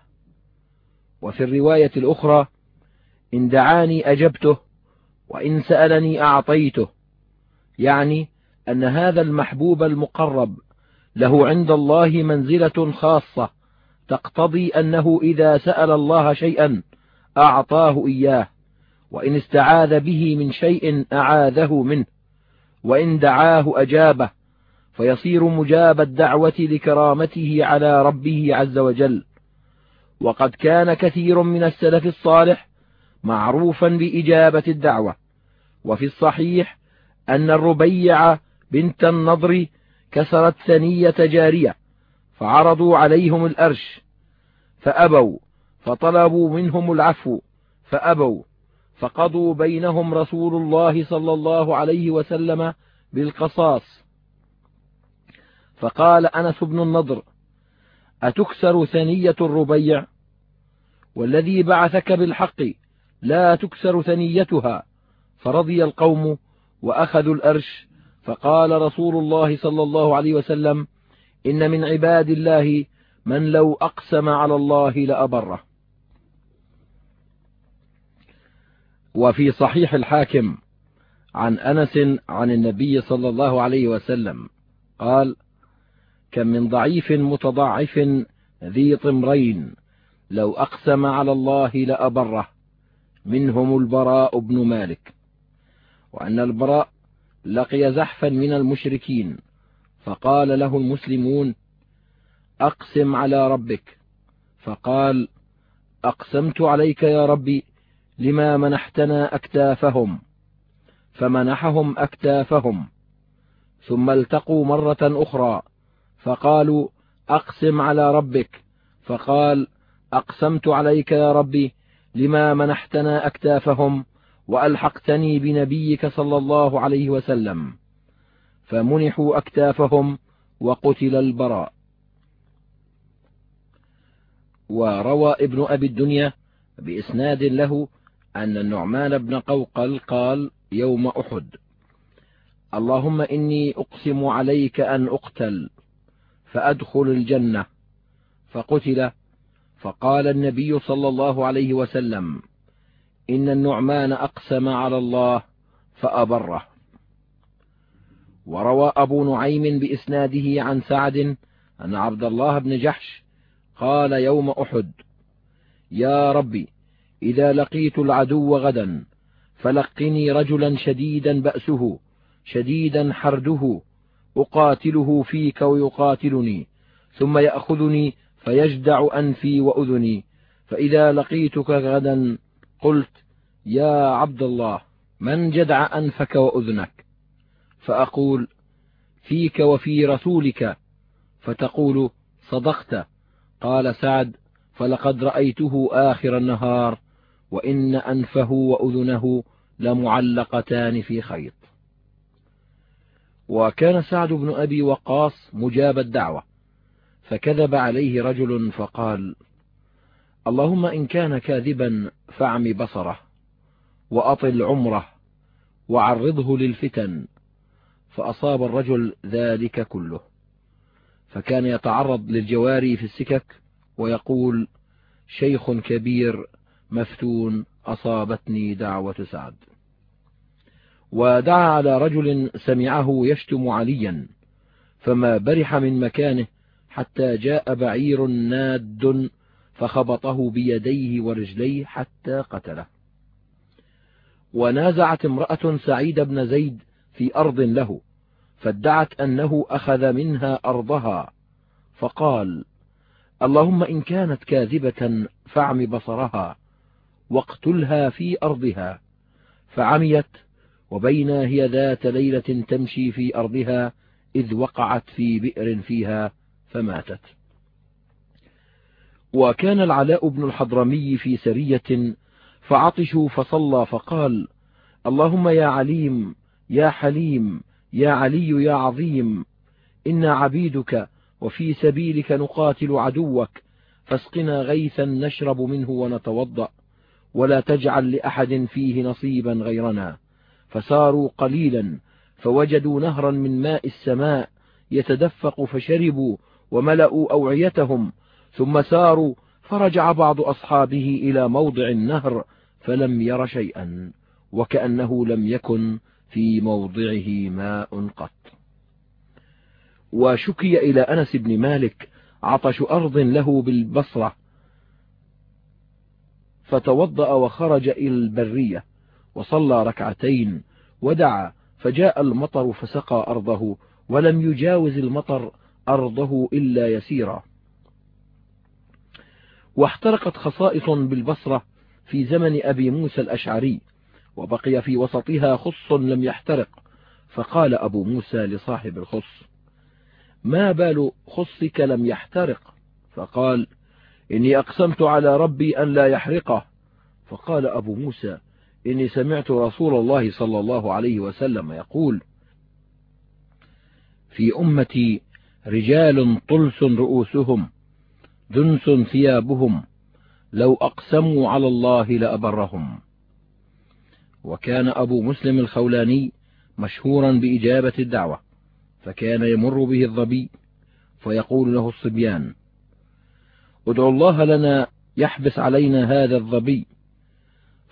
وفي الرواية الأخرى إن دعاني أجبته وإن سألني أعطيته. يعني أن هذا المحبوب المقرب له عند الله منزلة خاصة. تقتضي أنه إذا سأل الله شيئا أعطاه إياه وإن استعاذ به من شيء أعاذه منه وإن دعاه أجابه فيصير مجاب الدعوة لكرامته على ربه عز وجل. وقد كان كثير من السلف الصالح معروفا بإجابة الدعوة. وفي الصحيح أن الربيع بنت النضر كسرت ثنية جارية فعرضوا عليهم الأرش فأبوا فطلبوا منهم العفو فأبوا فقضوا بينهم رسول الله صلى الله عليه وسلم بالقصاص. فقال أنس بن النضر أتكسر ثنية الربيع؟ والذي بعثك بالحق لا تكسر ثنيتها. فرضي القوم وأخذوا الأرش فقال رسول الله صلى الله عليه وسلم إن من عباد الله من لو أقسم على الله لأبره. وفي صحيح الحاكم عن أنس عن النبي صلى الله عليه وسلم قال كم من ضعيف متضعف ذي طمرين لو أقسم على الله لأبره منهم البراء بن مالك وأن البراء لقي زحفا من المشركين فقال له المسلمون أقسم على ربك. فقال أقسمت عليك يا ربي لما منحتنا أكتافهم. فمنحهم أكتافهم. ثم التقوا مرة أخرى. فقالوا أقسم على ربك. فقال أقسمت عليك يا ربي لما منحتنا أكتافهم وألحقتني بنبيك صلى الله عليه وسلم. فمنحوا أكتافهم وقتل البراء. وروى ابن أبي الدنيا بإسناد له أن النعمان بن قوقل قال يوم أحد اللهم إني أقسم عليك أن أقتل فأدخل الجنة. فقتل فقال النبي صلى الله عليه وسلم إن النعمان أقسم على الله فأبره. وروى أبو نعيم بإسناده عن سعد أن عبد الله بن جحش قال يوم أحد يا ربي إذا لقيت العدو غدا فلقني رجلا شديدا بأسه شديدا حرده أقاتله فيك ويقاتلني ثم يأخذني فيجدع أنفي وأذني فإذا لقيتك غدا قلت يا عبد الله من جدع أنفك وأذنك؟ فأقول فيك وفي رسولك فتقول صدقت. قال سعد فلقد رأيته آخر النهار وإن أنفه وأذنه لمعلقتان في خيط. وكان سعد بن أبي وقاص مجاب الدعوة فكذب عليه رجل فقال اللهم إن كان كاذبا فاعم بصره وأطل عمره وعرضه للفتن. فأصاب الرجل ذلك كله. فكان يتعرض للجواري في السكك ويقول شيخ كبير مفتون أصابتني دعوة سعد. ودعا على رجل سمعه يشتم عليا فما برح من مكانه حتى جاء بعير ناد فخبطه بيديه ورجليه حتى قتله. ونازعت امرأة سعيد بن زيد في أرض له فادعت أنه أخذ منها أرضها. فقال اللهم إن كانت كاذبة فاعم بصرها واقتلها في أرضها. فعميت وبينا هي ذات ليلة تمشي في أرضها إذ وقعت في بئر فيها فماتت. وكان العلاء بن الحضرمي في سرية فعطشوا فصلى فقال اللهم يا عليم يا حليم يا علي يا عظيم إنا عبيدك وفي سبيلك نقاتل عدوك فاسقنا غيثا نشرب منه ونتوضأ ولا تجعل لأحد فيه نصيبا غيرنا. فساروا قليلا فوجدوا نهرا من ماء السماء يتدفق فشربوا وملأوا أوعيتهم ثم ساروا فرجع بعض أصحابه إلى موضع النهر فلم ير شيئا وكأنه لم يكن في موضعه ماء قط. وشكي إلى أنس بن مالك عطش أرض له بالبصرة فتوضأ وخرج إلى البرية وصلى ركعتين ودعا فجاء المطر فسقى أرضه ولم يجاوز المطر أرضه إلا يسيرا. واحترقت خصائص بالبصرة في زمن أبي موسى الأشعري وبقي في وسطها خص لم يحترق. فقال أبو موسى لصاحب الخص ما بال خصك لم يحترق؟ فقال إني أقسمت على ربي أن لا يحرقه. فقال أبو موسى إني سمعت رسول الله صلى الله عليه وسلم يقول في أمتي رجال طلس رؤوسهم دنس ثيابهم لو أقسموا على الله لأبرهم. وكان أبو مسلم الخولاني مشهورا بإجابة الدعوة فكان يمر به الظبي فيقول له الصبيان ادعوا الله لنا يحبس علينا هذا الظبي.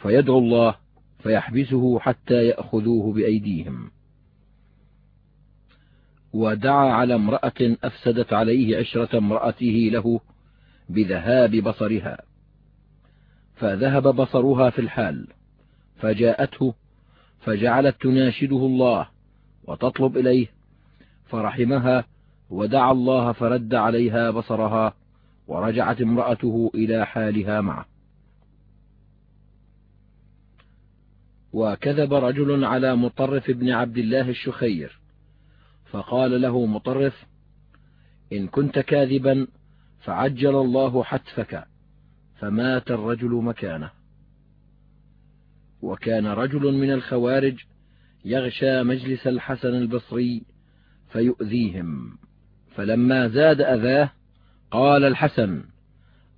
فيدعو الله فيحبسه حتى يأخذوه بأيديهم. ودعا على امرأة أفسدت عليه عشرة امرأته له بذهاب بصرها فذهب بصرها في الحال. فجاءته فجعلت تناشده الله وتطلب إليه فرحمها ودعا الله فرد عليها بصرها ورجعت امرأته إلى حالها معه. وكذب رجل على مطرف بن عبد الله الشخير فقال له مطرف إن كنت كاذبا فعجل الله حتفك فمات الرجل مكانه. وكان رجل من الخوارج يغشى مجلس الحسن البصري فيؤذيهم. فلما زاد أذاه قال الحسن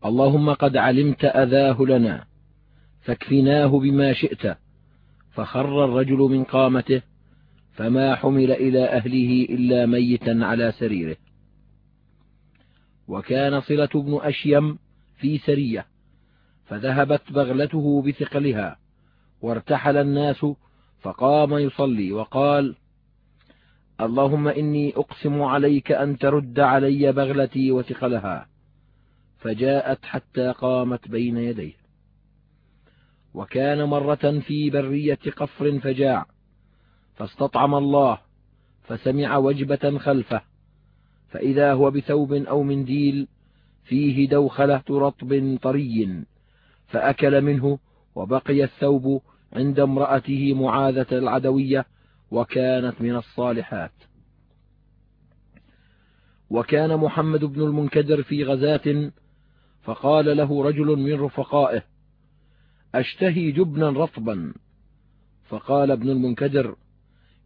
اللهم قد علمت أذاه لنا فاكفناه بما شئت فخر الرجل من قامته فما حمل إلى أهله إلا ميتا على سريره. وكان صلة بن أشيم في سرية فذهبت بغلته بثقلها وارتحل الناس فقام يصلي وقال اللهم إني أقسم عليك أن ترد علي بغلتي وثقلها. فجاءت حتى قامت بين يديه. وكان مرة في برية قفر فجاع فاستطعم الله فسمع وجبة خلفه. فإذا هو بثوب أو منديل فيه دوخلة رطب طري فأكل منه وبقي الثوب عند امرأته معاذة العدوية وكانت من الصالحات. وكان محمد بن المنكدر في غزاة فقال له رجل من رفقائه أشتهي جبنا رطبا. فقال ابن المنكدر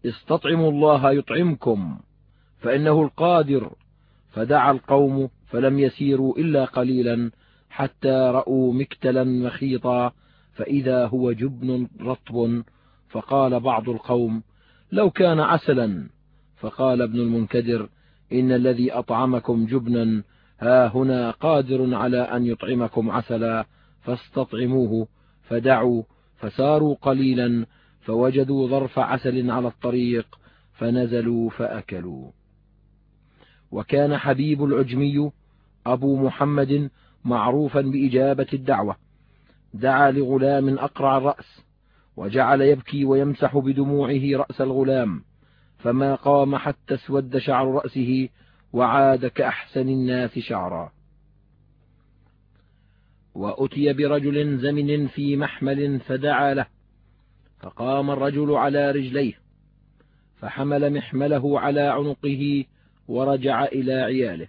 استطعموا الله يطعمكم فإنه القادر. فدعا القوم فلم يسيروا إلا قليلا حتى رأوا مكتلا مخيطا فإذا هو جبن رطب فقال بعض القوم لو كان عسلا. فقال ابن المنكدر إن الذي أطعمكم جبنا ها هنا قادر على أن يطعمكم عسلا فاستطعموه فدعوا فساروا قليلا فوجدوا ظرف عسل على الطريق فنزلوا فأكلوا. وكان حبيب العجمي أبو محمد معروفا بإجابة الدعوة. دعا لغلام أقرع الرأس وجعل يبكي ويمسح بدموعه رأس الغلام فما قام حتى اسود شعر رأسه وعاد كأحسن الناس شعرا. وأتي برجل زمن في محمل فدعا له فقام الرجل على رجليه فحمل محمله على عنقه ورجع إلى عياله.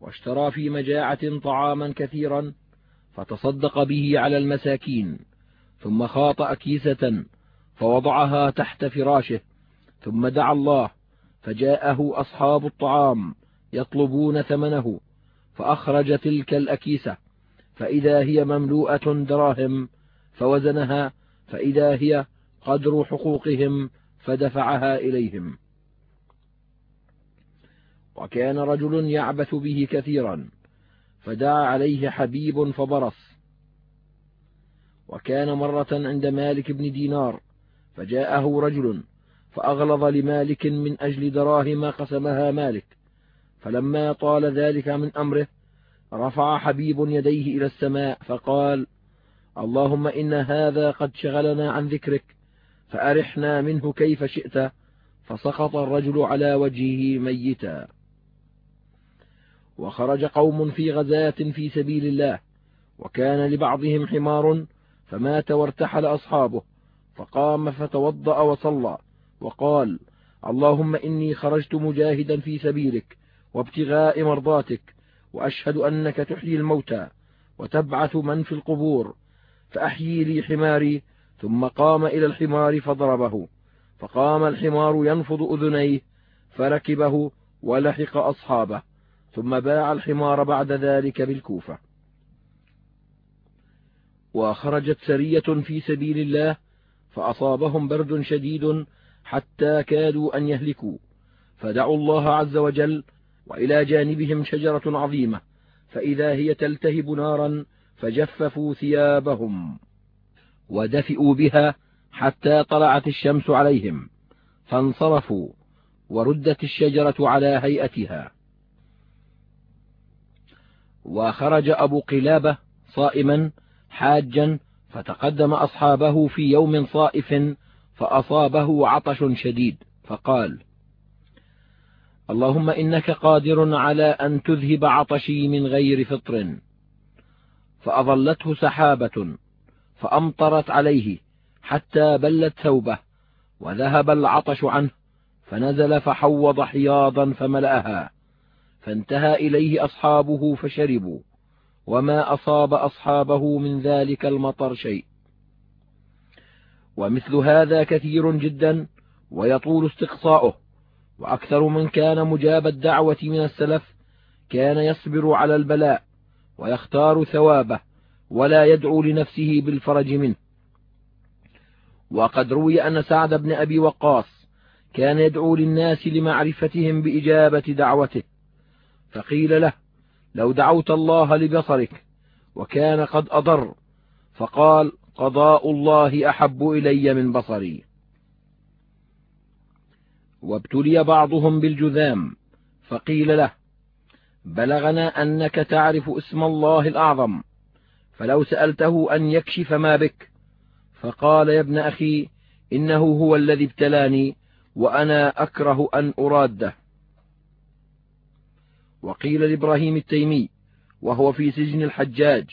واشترى في مجاعة طعاما كثيرا فتصدق به على المساكين ثم خاط كيسة فوضعها تحت فراشه ثم دعا الله فجاءه أصحاب الطعام يطلبون ثمنه فأخرج تلك الأكيسة فإذا هي مملوءة دراهم فوزنها فإذا هي قدر حقوقهم فدفعها إليهم. وكان رجل يعبث به كثيرا. فدعا عليه حبيب فبرص. وكان مرة عند مالك بن دينار فجاءه رجل فأغلظ لمالك من أجل دراهم قسمها مالك. فلما طال ذلك من أمره رفع حبيب يديه إلى السماء فقال اللهم إن هذا قد شغلنا عن ذكرك فأرحنا منه كيف شئت فسقط الرجل على وجهه ميتا. وخرج قوم في غزاة في سبيل الله وكان لبعضهم حمار فمات وارتحل أصحابه فقام فتوضأ وصلى وقال اللهم إني خرجت مجاهدا في سبيلك وابتغاء مرضاتك وأشهد أنك تحيي الموتى وتبعث من في القبور فأحيي لي حماري ثم قام إلى الحمار فضربه فقام الحمار ينفض أذنيه فركبه ولحق أصحابه. ثم باع الحمار بعد ذلك بالكوفة. وخرجت سرية في سبيل الله فأصابهم برد شديد حتى كادوا أن يهلكوا. فدعوا الله عز وجل وإلى جانبهم شجرة عظيمة فإذا هي تلتهب نارا فجففوا ثيابهم ودفئوا بها حتى طلعت الشمس عليهم فانصرفوا وردت الشجرة على هيئتها. وخرج أبو قلابة صائما حاجا فتقدم أصحابه في يوم صائف فأصابه عطش شديد فقال اللهم إنك قادر على أن تذهب عطشي من غير فطر. فأظلته سحابة فأمطرت عليه حتى بلت ثوبه وذهب العطش عنه فنزل فحوض حياضا فملأها. فانتهى إليه أصحابه فشربوا وما أصاب أصحابه من ذلك المطر شيء. ومثل هذا كثير جدا ويطول استقصاؤه وأكثر من كان مجاب الدعوة من السلف كان يصبر على البلاء ويختار ثوابه ولا يدعو لنفسه بالفرج منه. وقد روي أن سعد بن أبي وقاص كان يدعو للناس لمعرفتهم بإجابة دعوته. فقيل له لو دعوت الله لبصرك وكان قد أضر فقال قضاء الله أحب إلي من بصري. وابتلي بعضهم بالجذام فقيل له بلغنا أنك تعرف اسم الله الأعظم فلو سألته أن يكشف ما بك فقال يا ابن أخي إنه هو الذي ابتلاني وأنا أكره أن أراده. وقيل لإبراهيم التيمي وهو في سجن الحجاج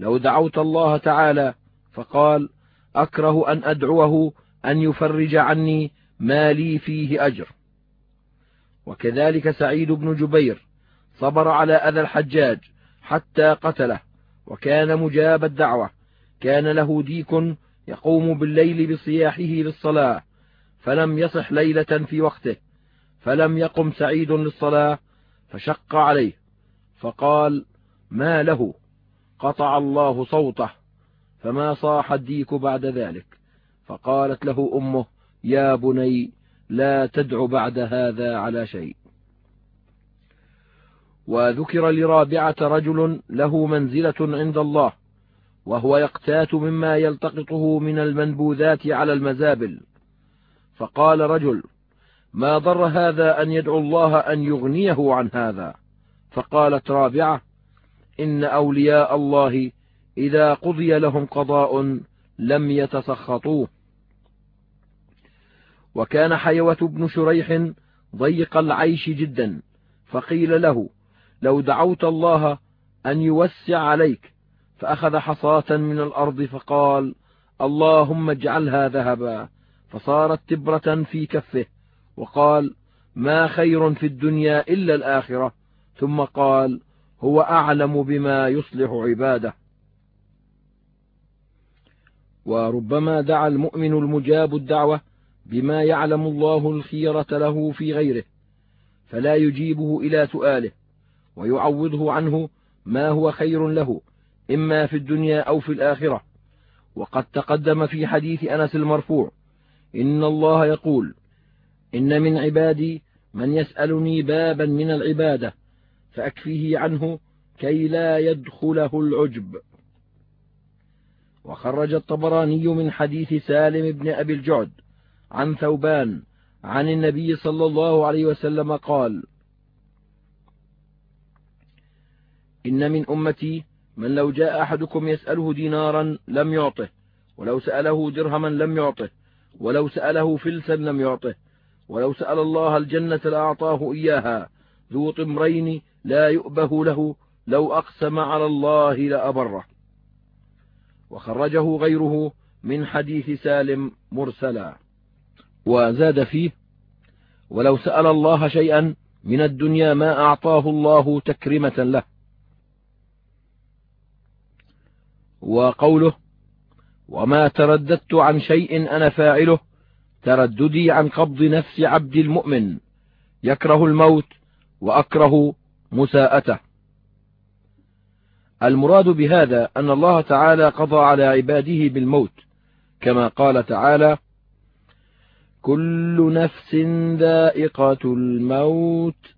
لو دعوت الله تعالى فقال أكره أن أدعوه أن يفرج عني ما لي فيه أجر. وكذلك سعيد بن جبير صبر على أذى الحجاج حتى قتله وكان مجاب الدعوة كان له ديك يقوم بالليل بصياحه للصلاة فلم يصح ليلة في وقته فلم يقم سعيد للصلاة فشق عليه فقال ما له؟ قطع الله صوته فما صاح الديك بعد ذلك فقالت له أمه يا بني لا تدع بعد هذا على شيء. وذكر لرابعة رجل له منزلة عند الله وهو يقتات مما يلتقطه من المنبوذات على المزابل فقال رجل ما ضر هذا أن يدعو الله أن يغنيه عن هذا. فقالت رابعة إن أولياء الله إذا قضي لهم قضاء لم يتسخطوه. وكان حيوة بن شريح ضيق العيش جدا فقيل له لو دعوت الله أن يوسع عليك فأخذ حصاة من الأرض فقال اللهم اجعلها ذهبا فصارت تبرة في كفه. وقال ما خير في الدنيا إلا الآخرة. ثم قال هو أعلم بما يصلح عباده. وربما دعا المؤمن المجاب الدعوة بما يعلم الله الخيرة له في غيره فلا يجيبه إلى سؤاله ويعوضه عنه ما هو خير له إما في الدنيا أو في الآخرة. وقد تقدم في حديث أنس المرفوع إن الله يقول إن من عبادي من يسألني بابا من العبادة فأكفيه عنه كي لا يدخله العجب. وخرج الطبراني من حديث سالم بن أبي الجعد عن ثوبان عن النبي صلى الله عليه وسلم قال إن من أمتي من لو جاء أحدكم يسأله دينارا لم يعطه ولو سأله درهما لم يعطه ولو سأله فلسا لم يعطه ولو سأل الله الجنة لأعطاه إياها. ذو طمرين لا يؤبه له. لو أقسم على الله لأبره. وخرجه غيره من حديث سالم مرسلا. وزاد فيه ولو سأل الله شيئا من الدنيا ما أعطاه الله تكرمة له. وقوله وما ترددت عن شيء أنا فاعله. ترددي عن قبض نفس عبد المؤمن. يكره الموت وأكره مساءته. المراد بهذا أن الله تعالى قضى على عباده بالموت كما قال تعالى كل نفس ذائقة الموت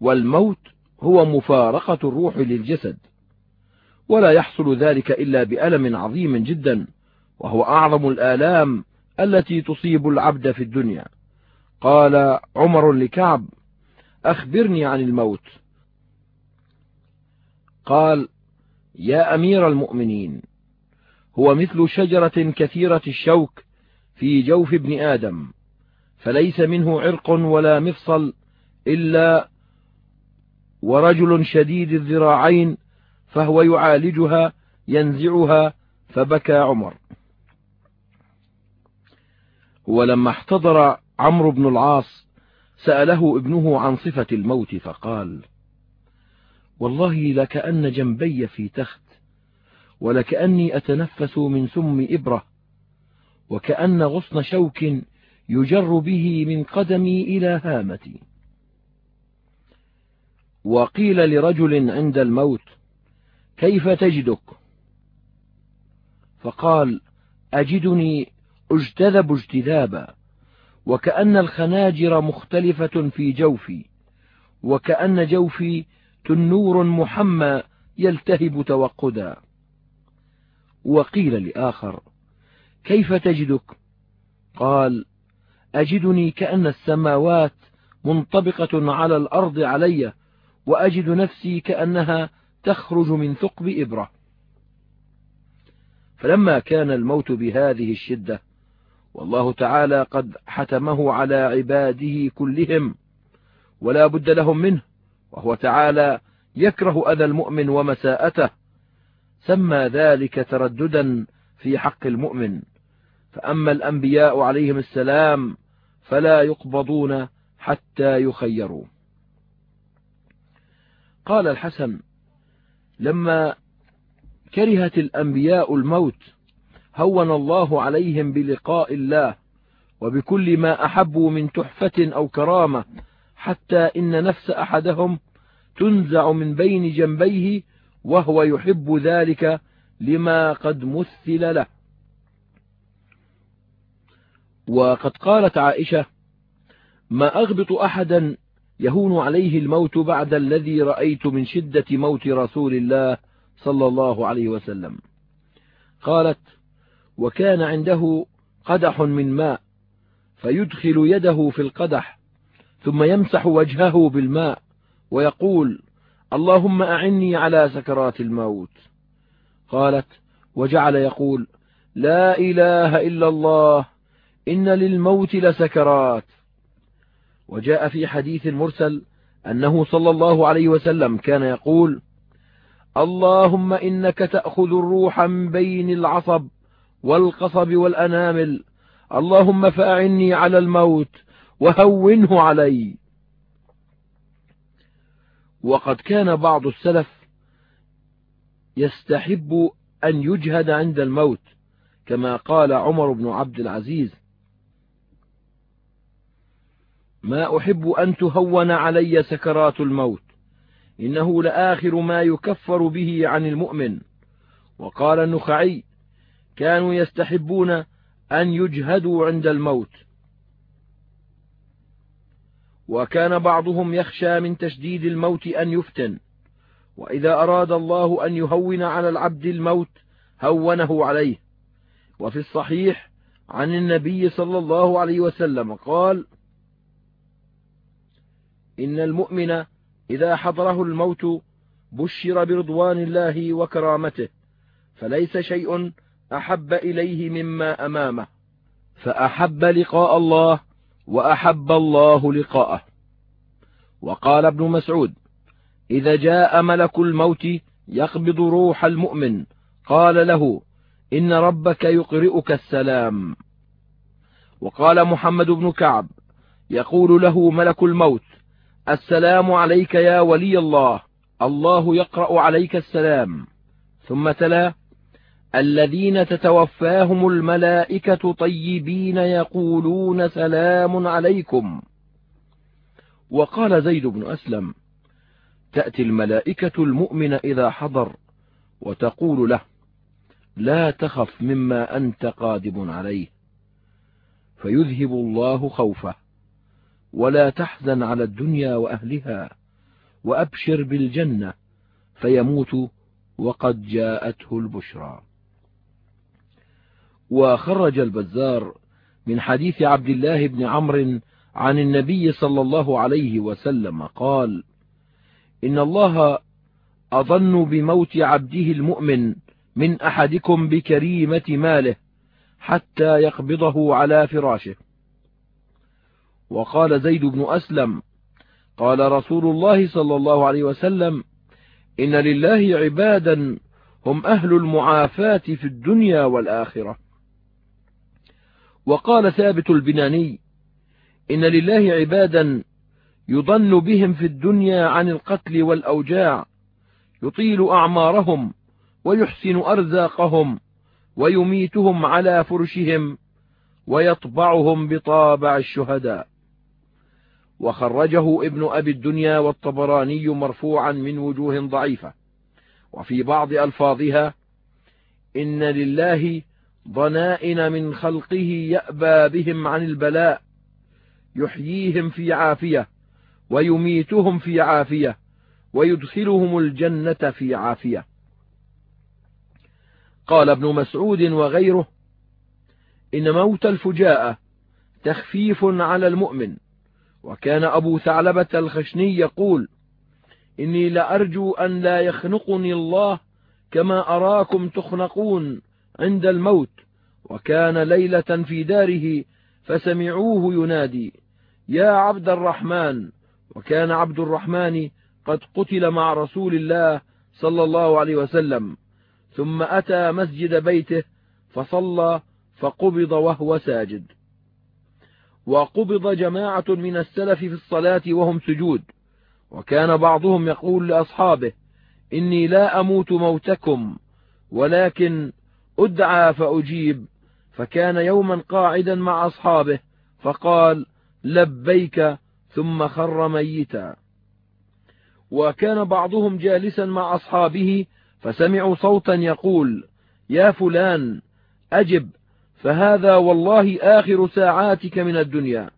والموت هو مفارقة الروح للجسد ولا يحصل ذلك إلا بألم عظيم جدا وهو أعظم الآلام التي تصيب العبد في الدنيا. قال عمر لكعب أخبرني عن الموت. قال يا أمير المؤمنين هو مثل شجرة كثيرة الشوك في جوف ابن آدم فليس منه عرق ولا مفصل إلا ورجل شديد الذراعين فهو يعالجها ينزعها فبكى عمر. ولما احتضر عمرو بن العاص سأله ابنه عن صفة الموت فقال والله لكأن جنبي في تخت ولكأني أتنفس من سم إبرة وكأن غصن شوك يجر به من قدمي إلى هامتي. وقيل لرجل عند الموت كيف تجدك؟ فقال أجدني اجتذب اجتذابا وكأن الخناجر مختلفة في جوفي وكأن جوفي تنور محمى يلتهب توقدا. وقيل لآخر كيف تجدك؟ قال أجدني كأن السماوات منطبقة على الأرض علي وأجد نفسي كأنها تخرج من ثقب إبرة. فلما كان الموت بهذه الشدة والله تعالى قد حتمه على عباده كلهم ولا بد لهم منه وهو تعالى يكره أذى المؤمن ومساءته سمى ذلك ترددا في حق المؤمن. فأما الأنبياء عليهم السلام فلا يقبضون حتى يخيروا. قال الحسن لما كرهت الأنبياء الموت هون الله عليهم بلقاء الله وبكل ما أحبوا من تحفة أو كرامة حتى إن نفس أحدهم تنزع من بين جنبيه وهو يحب ذلك لما قد مثل له. وقد قالت عائشة ما أغبط أحدا يهون عليه الموت بعد الذي رأيت من شدة موت رسول الله صلى الله عليه وسلم قالت وكان عنده قدح من ماء فيدخل يده في القدح ثم يمسح وجهه بالماء ويقول اللهم أعني على سكرات الموت. قالت وجعل يقول لا إله إلا الله إن للموت لسكرات. وجاء في حديث مرسل أنه صلى الله عليه وسلم كان يقول اللهم إنك تأخذ الروح من بين العصب والقصب والأنامل. اللهم فأعني على الموت وهونه علي. وقد كان بعض السلف يستحب أن يجهد عند الموت كما قال عمر بن عبد العزيز ما أحب أن تهون علي سكرات الموت إنه لآخر ما يكفر به عن المؤمن. وقال النخعي كانوا يستحبون أن يجهدوا عند الموت. وكان بعضهم يخشى من تشديد الموت أن يفتن. وإذا أراد الله أن يهون على العبد الموت هونه عليه. وفي الصحيح عن النبي صلى الله عليه وسلم قال إن المؤمن إذا حضره الموت بشر برضوان الله وكرامته فليس شيء أحب إليه مما أمامه فأحب لقاء الله وأحب الله لقاءه. وقال ابن مسعود إذا جاء ملك الموت يقبض روح المؤمن قال له إن ربك يقرئك السلام. وقال محمد بن كعب يقول له ملك الموت السلام عليك يا ولي الله الله يقرأ عليك السلام. ثم تلا الذين تتوفاهم الملائكة طيبين يقولون سلام عليكم. وقال زيد بن أسلم تأتي الملائكة المؤمن إذا حضر وتقول له لا تخف مما أنت قادم عليه. فيذهب الله خوفه ولا تحزن على الدنيا وأهلها وأبشر بالجنة فيموت وقد جاءته البشرى. وخرج البزار من حديث عبد الله بن عمرو عن النبي صلى الله عليه وسلم قال إن الله أظن بموت عبده المؤمن من أحدكم بكريمة ماله حتى يقبضه على فراشه. وقال زيد بن أسلم قال رسول الله صلى الله عليه وسلم إن لله عبادا هم أهل المعافاة في الدنيا والآخرة. وقال ثابت البناني إن لله عبادا يضن بهم في الدنيا عن القتل والأوجاع يطيل أعمارهم ويحسن أرزاقهم ويميتهم على فرشهم ويطبعهم بطابع الشهداء. وخرجه ابن أبي الدنيا والطبراني مرفوعا من وجوه ضعيفة. وفي بعض ألفاظها إن لله ضنائن من خلقه يأبى بهم عن البلاء يحييهم في عافية ويميتهم في عافية ويدخلهم الجنة في عافية. قال ابن مسعود وغيره إن موت الفجاءة تخفيف على المؤمن. وكان أبو ثعلبة الخشني يقول إني لأرجو أن لا يخنقني الله كما أراكم تخنقون. عند الموت وكان ليلة في داره فسمعوه ينادي يا عبد الرحمن وكان عبد الرحمن قد قتل مع رسول الله صلى الله عليه وسلم ثم أتى مسجد بيته فصلى فقبض وهو ساجد. وقبض جماعة من السلف في الصلاة وهم سجود وكان بعضهم يقول لأصحابه إني لا أموت موتكم ولكن أدعى فأجيب. فكان يوما قاعدا مع أصحابه فقال لبيك ثم خر ميتا. وكان بعضهم جالسا مع أصحابه فسمعوا صوتا يقول يا فلان أجب فهذا والله آخر ساعاتك من الدنيا.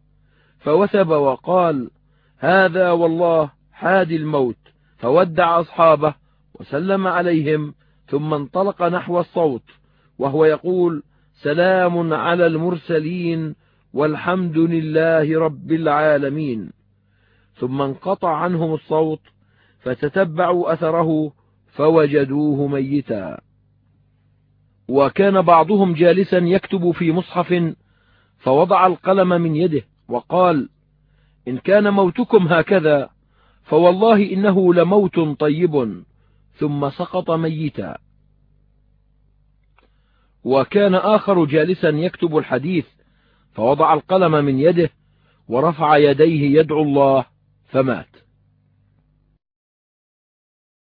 فوثب وقال هذا والله حاد الموت. فودع أصحابه وسلم عليهم ثم انطلق نحو الصوت. وهو يقول سلام على المرسلين والحمد لله رب العالمين. ثم انقطع عنهم الصوت فتتبعوا أثره فوجدوه ميتا. وكان بعضهم جالسا يكتب في مصحف فوضع القلم من يده وقال إن كان موتكم هكذا فوالله إنه لموت طيب. ثم سقط ميتا. وكان آخر جالسا يكتب الحديث فوضع القلم من يده ورفع يديه يدعو الله فمات.